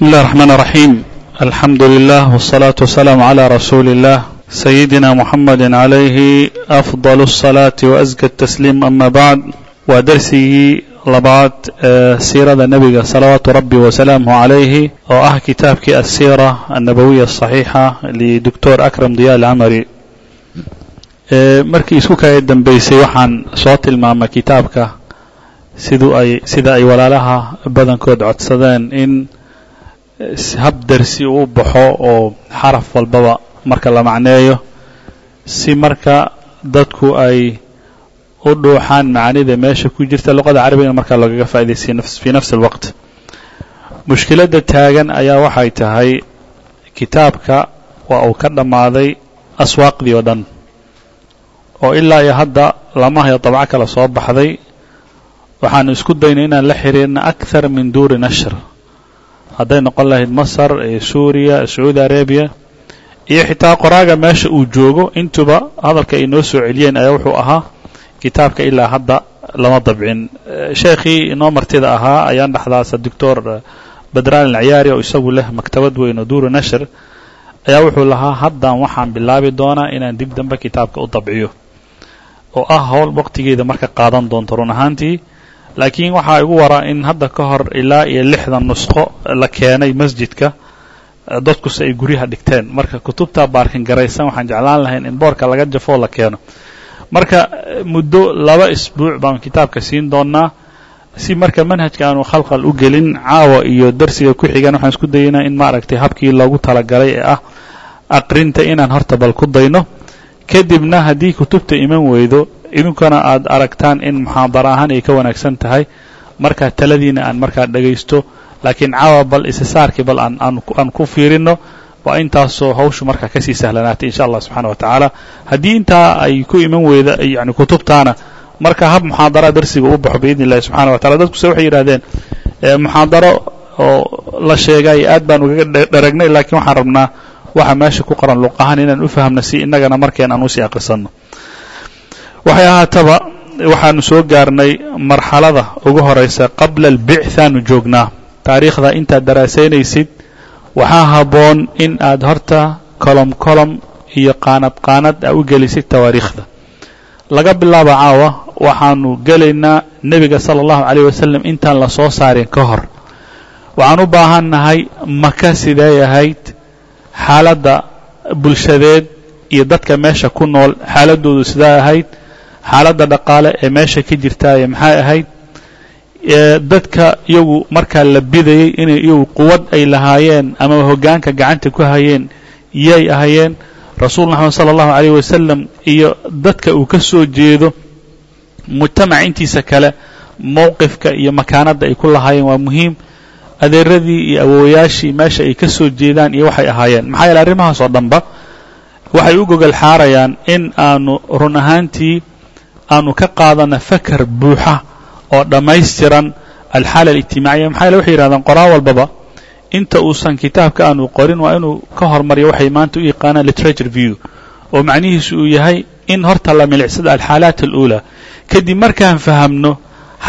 بسم الله الرحمن الرحيم الحمد لله والصلاة والسلام على رسول الله سيدنا محمد عليه أفضل الصلاة وأزكى التسليم أما بعد waa dersigii labaad ee siirada nebiga salawaatu rabbi wasalaamuhu calayhi oo ah kitaabkii asiira annabawiya asaxiixa lidoctor akram diya alcamari markii isku kaga dambeysay waxaan soo tilmaamay kitaabka siduu ay sida ay walaalaha badankood codsadeen in hab dersi uu baxo oo xaraf walbaba marka la macneeyo si marka dadku ay u dhuuxaan macaanida meesha ku jirta luqada carabigana markaa loogaga faa'idaystay fii nafsi alwaqt. Mushkiladda taagan ayaa waxay tahay kitaabka waa uu ka dhammaaday aswaaqdii oo dhan oo ilaa iyo hadda lama hayo dabco kale soo baxday. Waxaanu isku daynay inaan la xiriirna akthar min duuri nashr hadday noqon lahayd masar suuriya sacuudi arabiya iyo xitaa qoraaga meesha uu joogo intuba hadalka ay noo soo celiyeen ayaa wuxuu ahaa kitaabka ilaa hadda lama dabcin. Sheekhii inoo martida ahaa ayaan dhexdaasa doctor badraan alciyaari oo isagu leh maktabad weyn oo duuri nashr ayaa wuxuu lahaa haddan waxaan bilaabi doonaa inaan dib dambe kitaabka u dabciyo oo ah howl waqtigeeda marka qaadan doonto run ahaantii laakiin waxaa igu waraa in hadda ka hor ilaa iyo lixdan nusqo la keenay masjidka dadkuse ay guryaha dhigteen. Marka kutubta baarkin garaysan waxaan jeclaan lahayn in boorka laga jafoo la keeno. Marka muddo laba isbuuc baan kitaabka siin doonnaa. Si marka manhajka aanu khalkhal u gelin caawa iyo darsiga ku xigan waxaan isku dayaynaa in maaragtay habkii loogu talagalay ee ah aqrinta inaan horta bal ku dayno. Kadibna haddii kutubta iman weydo idinkuna aad aragtaan in muxaadara ahaan ay ka wanaagsan tahay markaa taladiina aan markaa dhegaysto laakiin caawa bal isisaarkii bal aan aan ku fiirinno waa intaasoo hawshu markaa ka sii sahlanaatay insha allah subxana wa tacaala. Haddii intaa ay ku iman weyda yani kutubtaana marka hab muxaadara darsiga u baxo biidni illahi subxana wa tacala dadkuse waxay yidhahdeen muxaadaro oo la sheegay aad baan ugaga dharagnay laakiin waxaan rabnaa waxa meesha ku qoran luq ahaan inaan u fahamno si innagana markeen aan u sii aqrisanno waxay ahaataba waxaanu soo gaarnay marxalada ugu horaysa qabla albicthaanu joognaa. Taariikhda intaad daraasaynaysid waxaa habboon in aad horta kolom kolom iyo qaanad qaanad a u gelisid tawaariikhda. Laga bilaabo caawa waxaanu gelaynaa nebiga sala allahu calayh wasalam intaan la soo saarin ka hor. Waxaan u baahannahay maka sidee ahayd xaaladda bulshadeed iyo dadka meesha ku nool xaaladoodu sidee ahayd xaaladda dhaqaale ee meesha ka jirtaaye maxay ahayd dadka iyagu markaa la bidayey inay iyagu quwad ay lahaayeen ama hoggaanka gacanta ku hayeen yay ahayeen rasuul maxamed sala allahu calayh wasalam iyo dadka uu ka soo jeedo mujtamac intiisa kale mowqifka iyo makaanadda ay ku lahaayeen waa muhiim. Adeeradii iyo awowayaashii meesha ay ka soo jeedaan iyo waxay ahaayeen. Maxaa yeele arrimahaas oo dhanba waxay u gogol xaarayaan in aanu run ahaantii aanu ka qaadana fakar buuxa oo dhammaystiran alxaala alijtimaaciya. Maxaa waxay yidhahdaan qoraa walbaba inta uusan kitaabka aanu qorin waa inuu ka hormaryo waxay maanta u yaqaanaan literature view oo macnihiisu uu yahay in horta la milicsada alxaalaat aluulaa kadib markaan fahamno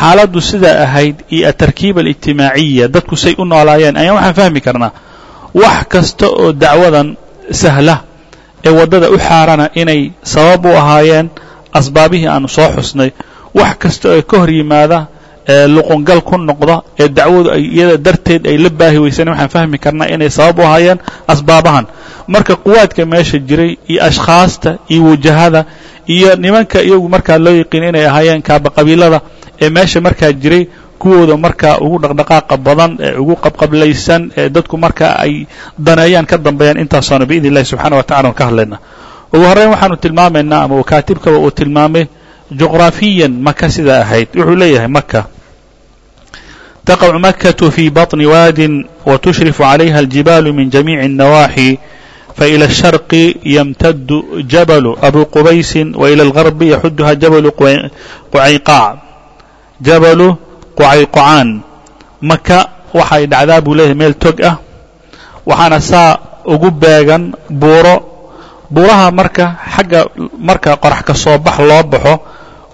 xaaladdu sidaa ahayd iyo atarkiib alijtimaaciya dadku say u noolaayeen ayaan waxaan fahmi karnaa. Wax kasta oo dacwadan sahla ee waddada u xaarana inay sabab u ahaayeen asbaabihii aanu soo xusnay wax kasta oo ka hor yimaada ee luqungal ku noqda ee dacwadu ay iyada darteed ay la baahi weysan waxaan fahmi karnaa inay sabab u ahaayeen asbaabahan. Marka quwaadka meesha jiray iyo ashkhaasta iyo wajahada iyo nimanka iyagu markaa loo yaqiin inay ahaayeen kaaba qabiilada ee meesha markaa jiray kuwooda markaa ugu dhaqdhaqaaqa badan ee ugu qabqablaysan ee dadku markaa ay daneeyaan ka dambeeyaan intaasoona biidn illahi subxana wa tacala aan ka hadlaynaa ugu horreyn waxaanu tilmaamaynaa ama wakaatibkaba uu tilmaamay juqraafiyan maka sidaa ahayd wuxuu leeyahay maka taqacu makatu fi baطni waadin watushrifu calayha aljibaalu min jamiici الnawaaxi faإilى الsharqi ymtadu jabalu abu qubaysin waإilى اlgarbi yaxuduha jabalu qucayqaac jabalu qucayqocaan maka waxay dhacdaa buu leeyahay meel tog ah waxaana saa ugu beegan buuro buuraha marka xagga marka qorax ka soo bax loo baxo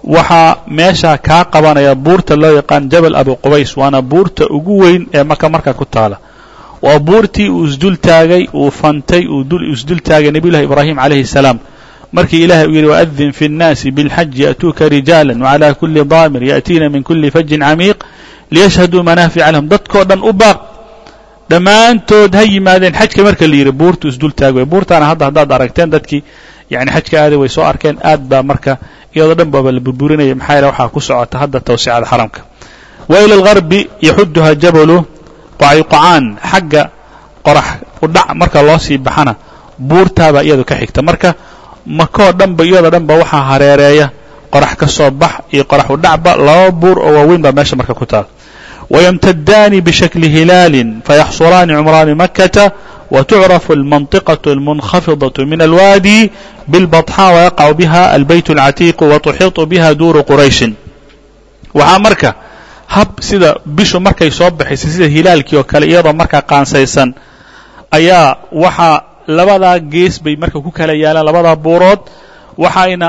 waxaa meesha kaa qabanaya buurta loo yaqaan jabal abu qubays waana buurta ugu weyn ee maka marka ku taala waa buurtii uu isdul taagay uu fantay uu isdul taagay nebiy llahi ibraahim calayhi الsalaam markii ilahay uu yidhi waadin fi الnaasi biاlxaji ya'tuuka rijaala wcalى kuli daamir ya'tiina min kuli fajin camiiq liyashhaduu manaafica lahum dadkoo dhan u baaq dhammaantood ha yimaadeen xajka marka la yidhi buurtu isdul taag way buurtaana hadda haddaad aragteen dadkii yani xajka aaday way soo arkeen aad baa marka iyadoo dhan baaba la burburinaya maxaa yaele waxaa ku socota hadda tawsicada xaramka. Wa ila algarbi yaxuduha jabalu qayqocaan xagga qorax udhac marka loo sii baxana buurtaabaa iyadu ka xigta. Marka makoo dhanba iyadoo dhanba waxaa hareereeya qorax ka soo bax iyo qorax udhacba laba buur oo waaweyn baa meesha marka ku taal ويمتدان بشكل هلال فيحصران عمران مكة وتعرف المنطقة المنخفضة من الوادي بالبطحاء ويقع بها البيت العتيق وتحيط بها دور قريش waxaa marka hab sida bishu markay soo baxaysa sida hilaalkii oo kale iyadoo markaa qaansaysan ayaa waxaa labadaa gees bay marka ku kala yaalaan labadaa buurood waxayna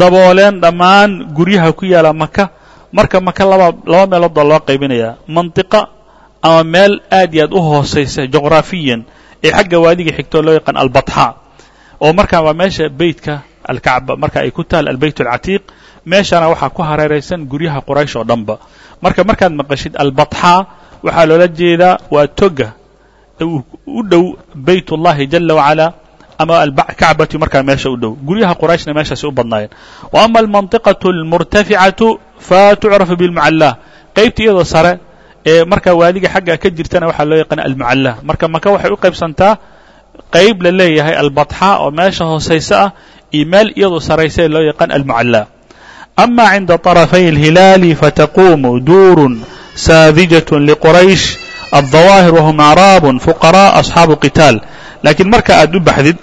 dabooleen dhammaan guryaha ku yaala maka marka maka laba laba meelood baa loo qaybinayaa mantiqa ama meel aad iyo aad u hoosaysa juqraafiyan ee xagga waadiga xigtoo loo yaqaan albatxa oo markaa waa meesha beytka alkacba marka ay ku taal albeyt alcatiiq meeshana waxaa ku hareeraysan guryaha quraysh oo dhanba. Marka markaad maqashid albatxa waxaa loola jeedaa waa toga u dhow bayt ullahi jala wacalaa ama alkacbati markaa meesha u dhow guryaha qurayshna meeshaasi u badnaayeen wa ama almantiqaةu اlmurtaficatu fatucrafu bilmucallaa qaybta iyadoo sare ee markaa waadiga xagga ka jirtana waxaa loo yaqaana almucallaa marka maka waxay u qaybsantaa qayb la leeyahay albatxa oo meesha hoosaysa ah iyo meel iyadoo saraysa ee loo yaqaan almucallaa ama cinda طarafay اlhilaali fataquumu duurun saadijaة liquraysh الظawaahir wahum acraab fuqaraء asxaabu qitaal laakiin marka aad u baxdid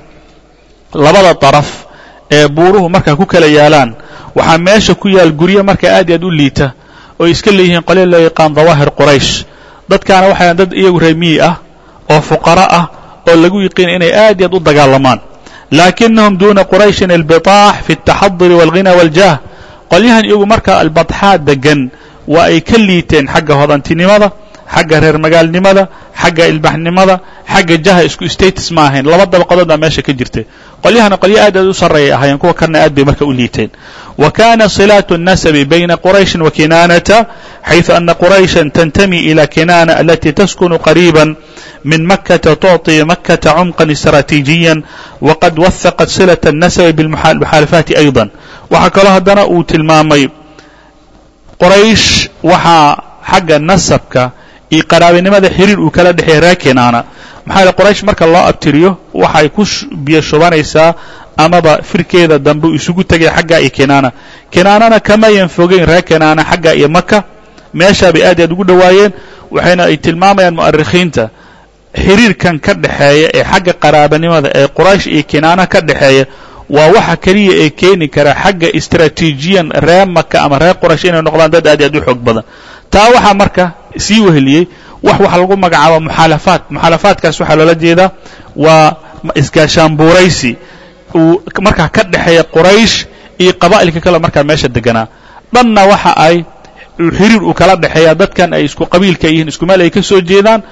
labada daraf ee buuruhu markaa ku kala yaalaan waxaa meesha ku yaal guryo marka aad iyo aad u liita oo iska leeyihiin qolya loo yaqaan dawaahir quraysh dadkaana waxay dad iyagu reemiyi ah oo fuqara ah oo lagu yiqiina inay aad iyo aad u dagaalamaan laakinahum duuna qurayshin albitaax fi اtaxaduri wاlghina wاljaah qolyahan iyagu marka albatxaa degan waa ay ka liiteen xagga hodantinimada xagga reer magaalnimada xagga ilbaxnimada xagga jaha isku status ma ahayn laba dabaqadood baa meesha ka jirtay qolyahana qolyo aad aad u sarreeyay ahaayeen kuwa kalena aad bay marka u liiteen wa kana silaatu الnasabi bayna qurayshin wa kinaanata xayثu ana qurayshan tantami ila kinaana alati taskunu qariiba min makata tucطi makata cumqan istraatiijiya waqad wahaqat silaة الnasabi biاlmuxaalafaati ayضa waxaa kaloo haddana uu tilmaamay qoraysh waxaa xagga nasabka iyo qaraabinimada xiriir uu kala dhexeeya reer kinaana maxaa yaele qoraysh marka loo abtiriyo waxay ku biyo shubanaysaa amaba firkeeda dambe isugu tegay xagga iyo kinaana kinaanana kamayan fogeyn reer kinaana xagga iyo maka meeshaa bay aad i aad ugu dhowaayeen waxayna ay tilmaamayaan mu'arikhiinta. Xiriirkan ka dhexeeya ee xagga qaraabanimada ee quraysh iyo kinaana ka dhexeeya waa waxa keliya ee keeni kara xagga istraatiijiyan reer maka ama reer quraysh inay noqdaan dad aad i aad u xoog badan. Taa waxaa marka sii weheliyey wax waxa lagu magacaaba muxaalafaat muxaalafaatkaas waxaa loola jeedaa waa isgaashaanbuuraysi uu markaa ka dhexeeya quraysh iyo qabaa'ilka kale markaa meesha deganaa. Dhanna waxa ay xiriir uu kala dhexeeya dadkan ay isku qabiilka yihiin isku meel ay ka soo jeedaan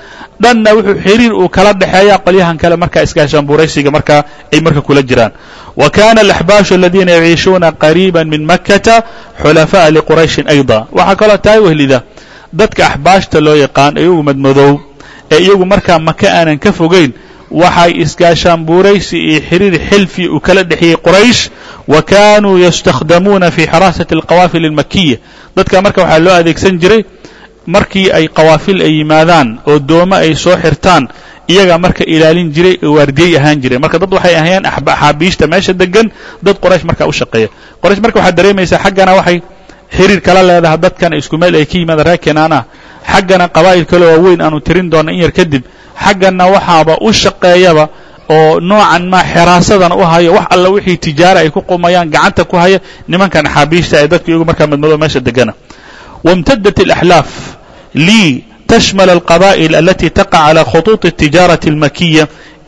dhanna wuxuu xiriir uu kala dhexeeya qolyahan kale markaa isgaashaanbuuraysiga markaa ay marka kula jiraan. Wa kana alaxbaashu aladiina yaciishuuna qariiba min makkata xulafa'a liqurayshin ayda. Waxaa kaloo taa wehlida dadka axbaashta loo yaqaan iyagu madmadoow ee iyagu markaa maka aanan ka fogayn waxay isgaashaanbuuraysi iyo xiriir xilfi uu kala dhexeeyey quraysh wa kanuu yastakhdamuuna fi xiraasati alqawaafil almakiya dadka marka waxaa loo adeegsan jiray markii ay qawaafil ay yimaadaan oo doome ay soo xirtaan iyagaa marka ilaalin jiray oo waardiyey ahaan jiray. Marka dad waxay ahayeen axaabiishta meesha degan dad qoraysh markaa u shaqeeya. Qoraysh marka waxaad dareemaysaa xaggana waxay xiriir kala leedaha dadkan isku meel ay ka yimaadaan reer kinaana xaggana qabaa'il kale waaweyn aanu tirin doona in yar kadib xaggana waxaaba u shaqeeyaba oo noocan maa xiraasadan u hayo wax alla wixii tijaara ay ku qumayaan gacanta ku haya nimankan axaabiishta ee dadka iyagu markaa madmadoo meesha degana wاmtadat اlaxlaaf lii tashmal alqaba'il alati taqa calى khuطuuط الtijaaraةi اlmakiya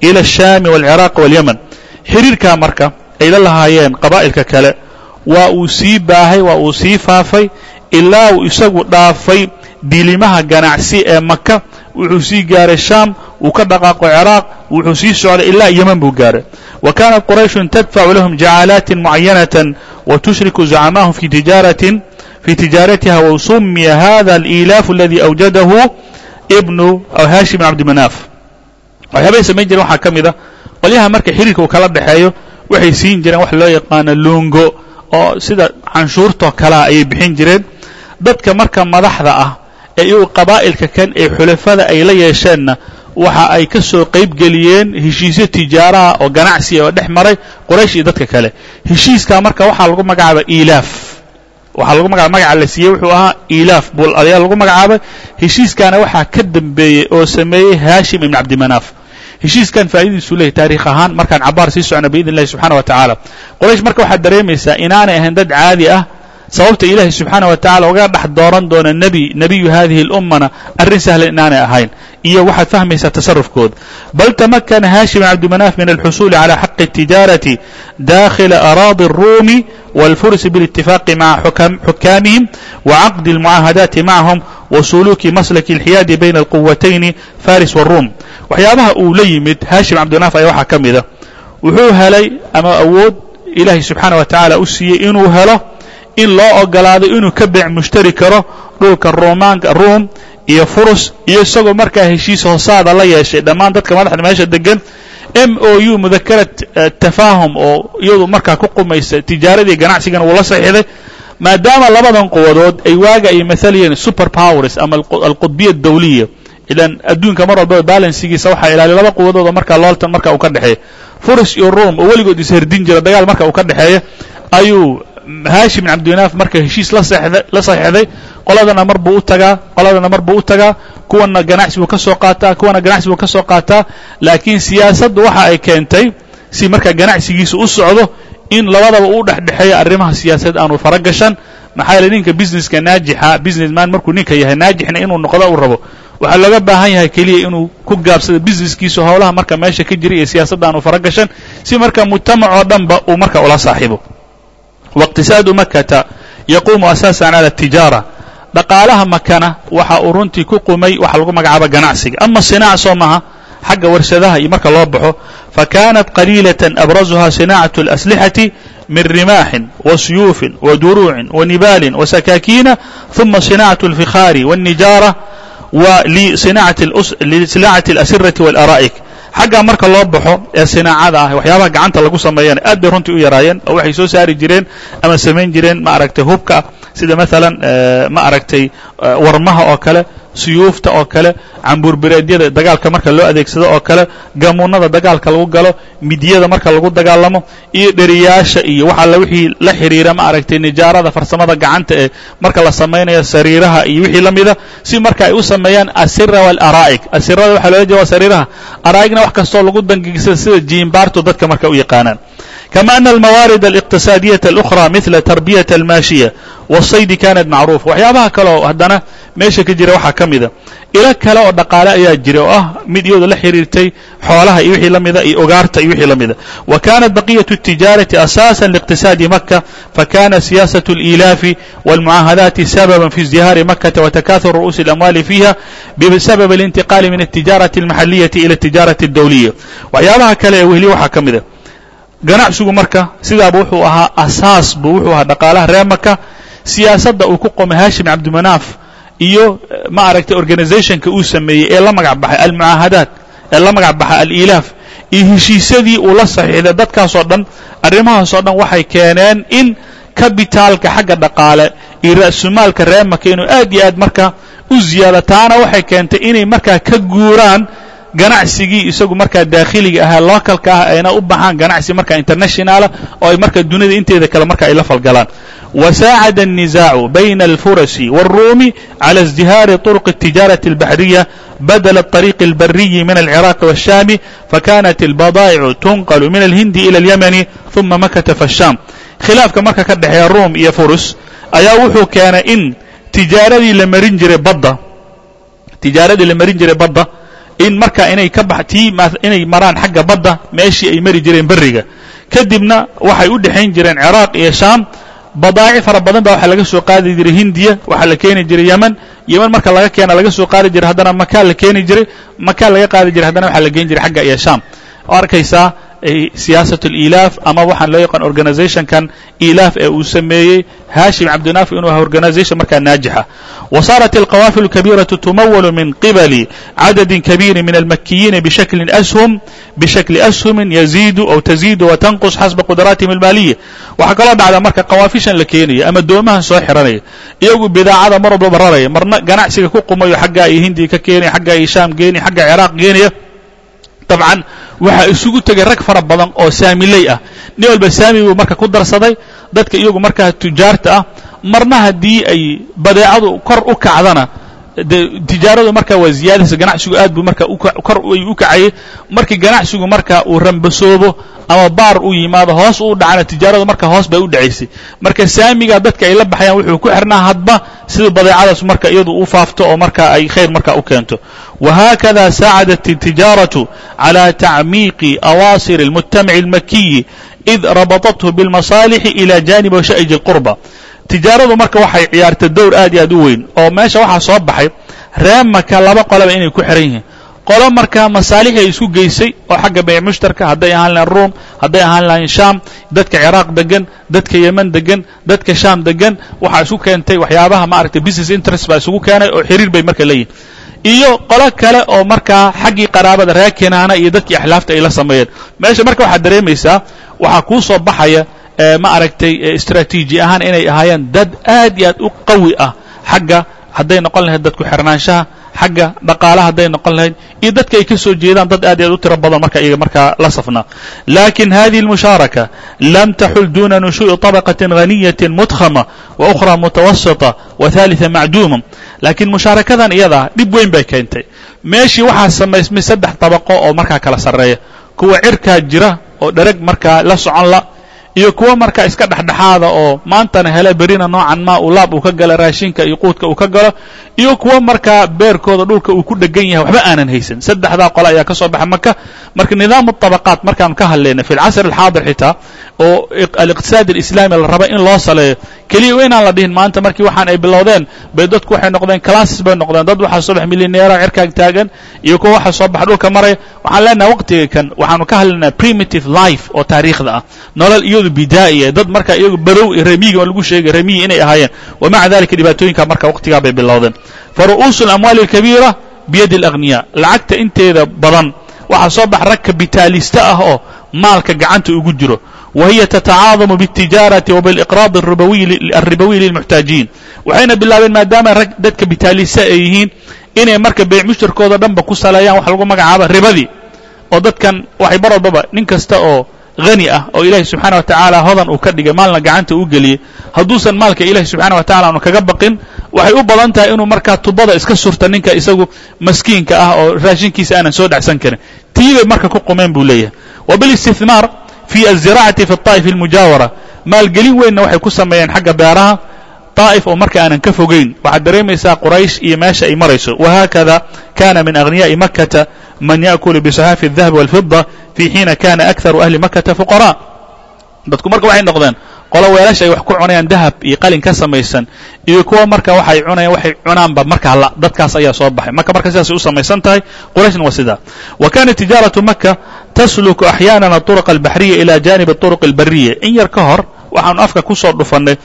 ilى الshami wاlciraaq wاlyaman xiriirkaa marka ay la lahaayeen qabaa'ilka kale waa uu sii baahay waa uu sii faafay ilaa uu isagu dhaafay dilimaha ganacsi ee maka wuxuu sii gaaray shaam wuu ka dhaqaaqo ciraaq wuxuu sii socday ilaa yeman buu gaaray. Wa kaanat qurayshun tadfacu lahum jacalaatin mucayanatan wa tushriku zacmaahum fi tijaaratin fi tijaaratiha wa sumiya hada aliilaafu aladi awjadahu ibnu hashim bn cabdimanaaf waxyaabay samayn jireen waxaa ka mid a qolyaha marka xiriirka uu kala dhexeeyo waxay siin jireen wax loo yaqaano luungo oo sida canshuurtoo kalea ayay bixin jireen. Dadka marka madaxda ah ee iyagu qabaa'ilka kan ee xulafada ay la yeesheenna waxa ay ka soo qayb geliyeen heshiisyo tijaaraha oo ganacsiga oo dhex maray quraysh iyo dadka kale. Heshiiskaa marka waxaa lagu magacaaba iilaaf. Waxaa lagu magacaba magaca la siiyey wuxuu ahaa iilaaf bul ayaa lagu magacaabay. Heshiiskaana waxaa ka dambeeyey oo sameeyey haashim ibn cabdimanaaf heshiiskan faa'iidadiisu leeyahy taarikh ahaan markaan cabaar sii socno biidn illahi subxana wa tacaala qoraysh marka waxaad dareemaysaa inaanay ahayn dad caadi ah sababta ilaahay subxaana wa tacala uga dhex dooran doona nebi nebiyu hadihi اlummana arrin sahlan inaanay ahayn iyo waxaad fahmaysaa tasarufkooda bal tamakana haashim cabdimanaaf min alxusuuli calى xaqi الtijaarati dakhila araadi الruumi wاlfursi biاlاtifaaqi maca xukaamihim wacaqdi اlmucaahadaati macahum wasuluuki maslaki اlxiyaadi bayna alquwatayni faris wالruum waxyaabaha uu la yimid haashim cabdimanaaf ayaa waxaa ka mida wuxuu helay ama awood ilaahay subxaana wa tacaala u siiyey inuu helo in loo ogolaado inuu ka beec mushtari karo dhulka ruumaanka ruum iyo furus iyo isagoo markaa heshiis hoosaada la yeeshay dhammaan dadka madaxda meesha degan m o u mudakarat tafaahum oo iyadu markaa ku qumaysa tijaaradii ganacsigana wuu la saxiixday maadaama labadan quwadood ay waaga ay maalayeen super powers ama alqudbiya dawliya. Ilan adduunka mar walbaba balansigiisa waxaa ilaaliya laba quwadoodoo markaa looltan marka uu ka dhexeeya. Furus iyo ruum oo weligood isherdin jira dagaal marka uu ka dhexeeya ayuu haashim bin cabdinaaf marka heshiis la saxiixday qoladana mar buu u tagaa qoladana mar buu u tagaa kuwana ganacsi buu ka soo qaataa kuwana ganacsi buu ka soo qaataa laakiin siyaasaddu waxa ay keentay si markaa ganacsigiisa u socdo in labadaba uu dhexdhexeeyo arrimaha siyaasadeed aanu fara maxaa yeele ninka businesska naajixa businessman markuu ninka yahay naajixna inuu noqdo uu rabo. Waxaa looga baahan yahay keliya inuu ku gaabsado businesskiisu howlaha marka meesha ka jira iyo siyaasadda aanu fara si marka mujtamac oo dhanba uu marka ula saaxiibo واqtisaadu makata yaquumu asaasan calى الtijaara dhaqaalaha makana waxa uu runtii ku qumay waxa lagu magacaaba ganacsiga ama sinaac soo maha xagga warshadaha iyo marka loo baxo fakanat qaliilaة abrazuha sinaacaة الأslixati min rimaaxin وasuyuufin وduruucin وnibaalin وsakaakiina ثuma sinaacaة الfikhaari والnijaara lisinaacaة الأsiraةi والأraa'ik xaggaa marka loo baxo ee sinaacada ah waxyaabaha gacanta lagu sameeyana aad bay runtii u yaraayeen oo waxay soo saari jireen ama samayn jireen ma aragtay hubka sida maalan ma aragtay warmaha oo kale suyuufta oo kale cambuurbireedyada dagaalka marka loo adeegsado oo kale gamuunada dagaalka lagu galo midyada marka lagu dagaalamo iyo dheriyaasha iyo wax alla wixii la xidhiira ma aragtay nijaarada farsamada gacanta ee marka la samaynayo sariiraha iyo wixii la mida si marka ay u sameeyaan asira wاlaraa'ig asirada waxa loola jeeda waa sariiraha araa'igna wax kastoo lagu dangigsada sida jiimbaartu dadka marka u yaqaanaan kama ana almawaarid الاqtisaadiyaة الأخرى mila tarbiyaة الmaashiya والsaydi kanat macruufa waxyaabaha kale oo haddana meesha ka jira waxaa ka mida ilo kale oo dhaqaale ayaa jira oo ah mid iyadoo la xiriirtay xoolaha iyo wixii la mida iyo ogaarta iyo wixii la mida wa kanat baqiyaة الtijaaraةi asاsa لاqtisaadi maka fakana siyaasaة الإilaafi والmucaahadaati sababa fi ازdihaari makata وtakahur ru'uusi الأmwaali fiiha bisabab اlintiqaali min الtijaaraةi الmaxaliyaةi ilى الtijaaraةi الdawliya waxyaabaha kale ee wehliya waxaa ka mida ganacsigu marka sidaaba wuxuu ahaa asaas buu wuxuu ahaa dhaqaalaha reer maka siyaasadda uu ku qomay haashim cabdimanaaf iyo ma aragtay organizationka uu sameeyey ee la magac baxay almucaahadaat ee la magac baxay alilaaf iyo heshiisyadii uu la saxiixday dadkaasoo dhan arrimahaasoo dhan waxay keeneen in kabitaalka xagga dhaqaale iyo ra'sumaalka reer maka inuu aad iyo aad marka u ziyaado taana waxay keentay inay markaa ka guuraan ganacsigii isagu markaa daakhiliga ahaa localka ah ayna u baxaan ganacsi marka internationala oo ay marka dunida inteeda kale marka ay la falgalaan وساعد النزاع بين الفرس والروم على ازدهار طرق التجارة البحرية بدل الطريق البري من العراق والشام فكانت البضائع تنقل من الهند إلى اليمن ثم مكة فالشام khilaafka marka ka dhexeeya rom iyo furus ayaa wuxuu keenay in tijaaradii la marin jiray badda tijaaradii la marin jiray badda in marka inay ka bax tii inay maraan xagga badda meeshii ay mari jireen berriga. Kadibna waxay u dhexayn jireen ciraaq iyo shaam. Badaa'ic fara badan baa waxaa laga soo qaadi jiray hindiya waxaa la keeni jiray yemen. Yeman marka laga keena laga soo qaadi jiray haddana makaa la keeni jiray. Makaa laga qaadi jiray haddana waxaa la geen jiray xagga iyo sham oo arkaysaa siyaasat alilaaf ama waxaan loo yaqaan organizationkan ilaaf ee uu sameeyey hashim cabdinaafi inuu aha organization markaa naajixa. Wa saarat alkabiiratu tumawalu min qibali cadadin kabiiri min almakiyiina bishaklin ashum bishakli ashumin yaziidu aw taziidu wa tanqus xasba qudraatihim almaaliya. Waxaa kaloo dhacda marka qawaafishan la keenaya ama doomahan soo xiranaya iyagu bidaacada mar raraya marna ganacsiga ku qumayo xaggaa iyo hindiya ka keenaya xaggaa iyo shaam geenaya xagga ciraaq geenaya dabcan waxaa isugu tegay rag fara badan oo saamiley ah. Nin walba saami buu marka ku darsaday dadka iyagu markaa tujaarta ah marna haddii ay badeecadu kor u kacdana de tijaaradu marka waa ziyaadaysa ganacsigu aad buu marka kor ay u kacayay markii ganacsigu marka uu rambasoobo ama baar uu yimaado hoos uu dhacana tijaaradu marka hoos bay u dhacaysay marka saamiga dadka ay la baxayaan wuxuu ku xirnaa hadba sida badeecadaas marka iyadu u faafto oo marka ay khayr marka u keento وhakذا saacadat التiجاaraة عlى تacmiiqi أwaasir الmجتamع الmakiyi إid rabaطathu bالmaصاalح إilى janib وsha'ج الqurba tijaaradu marka waxay ciyaartay dowr aad iyo aad u weyn oo meesha waxaa soo baxay reemaka laba qolaba inay ku xihan yihiin. Qolo markaa masaalixi ay isku geysay oo xagga bayc mushtarka hadday ahaan lahayn ruum hadday ahaan lahayn shaam dadka ciraaq degan dadka yeman degan dadka shaam degan waxaa isku keentay waxyaabaha maaragtay business interest baa isugu keenay oo xiriir bay marka leeyihiin iyo qolo kale oo markaa xaggii qaraabada reer kinaana iyo dadkii axlaafta ay la sameeyeen. Meesha marka waxaad dareemaysaa waxaa kuu soo baxaya ma aragtay istraatiiji ahaan inay ahaayeen dad aad iyo aad u qawi ah xagga hadday noqon lahayd dadku xirnaanshaha xagga dhaqaalaha hadday noqon lahayd iyo dadka ay ka soo jeedaan dad aad iyo aad u tiro badan marka iyaga markaa la safnaa lakin hadihi اlmushaaraka lam taxul duna nushuءi طabqaة غaniyaة mudkhama wa أkhra mutawasطa wa ثaaliثa macduuma laakiin mushaarakadan iyadaa dhib weyn bay keentay meeshii waxaa samaysmay saddex طabaqo oo markaa kala sarreeya kuwa cirkaa jira oo dhereg markaa la socon la iyo kuwo markaa iska dhexdhexaada oo maantana hele berina noocan maa uu laab uu ka galo raashinka iyo quudka uu ka galo iyo kuwo markaa beerkooda dhulka uu ku dhegan yahay waxba aanan haysan saddexdaa qole ayaa ka soo baxa maka marka nidaamu طabaqaat markaanu ka hadlaynay fi اlcasr اlxaadir xitaa oo aliqtisaad alislaami la raba in loo saleeyo keliya inaan la dhihin maanta markii waxaan ay bilowdeen bay dadku waxay noqdeen classes bay noqdeen dad waxaa soo bax milyaneera cirkaag taagan iyo kuwa waxaa soo baxa dhulka maraya waxaan leenahay waqtiga kan waxaanu ka hadlaynaa primitive life oo taariikhda ah nolol iyadu bidaa'iya dad marka iyagu barow iyo remiyiga lagu sheegay remiyi inay ahaayeen wa maca dalika dhibaatooyinka marka waqtigaa bay bilowdeen fa ru'uusu اlamwaali اlkabiira biyadi اlagniya lacagta inteeda badan waxaa soo bax rag kabitaalista ah oo maalka gacanta ugu jiro wa hiya tatacaadamu biاtijaarati wa biliqraad alribawiy lilmuxtaajiin waxayna bilaabeen maadaama rag dad kabitaalista ay yihiin inay marka beyc mushtarkooda dhanba ku saleeyaan waxa lagu magacaaba ribadii oo dadkan waxay mar walbaba nin kasta oo hani ah oo ilaahay subxaana wa tacaala hodan uu ka dhigay maalna gacanta uu geliyey. Hadduusan maalka ilahi subxana wa tacala aanu kaga baqin waxay u badan tahay inuu markaa tubada iska surta ninka isagu maskiinka ah oo raashinkiisa aanan soo dhacsan karin. Tii bay marka ku qumeen buu leeyahay. Wa bilistihmaar fi aziraacati fi طaa'if almujaawara. Maalgelin weynna waxay ku sameeyeen xagga beeraha طaa'if oo marka aanan ka fogayn waxaad dareemaysaa quraysh iyo meesha ay marayso wahakada kana min aغniyaaءi makata man yaأkulu bisaxaafi الdahabi wاlfida fi xiina kana akharu ahli makata fuqarاء dadku marka waxay noqdeen qolo weelasha ay wax ku cunayaan dahab iyo qalin ka samaysan iyo kuwa marka waxay cunayaan waxay cunaanba markaa la dadkaas ayaa soo baxay maka marka sidaasay u samaysan tahay qurayshna waa sidaa wa kanat tijaaraةu maka tasluku axyaana aطuرq albaxriya ila janib aطuruq اlbariya in yar ka hor waxaanu afka ku soo dhufannay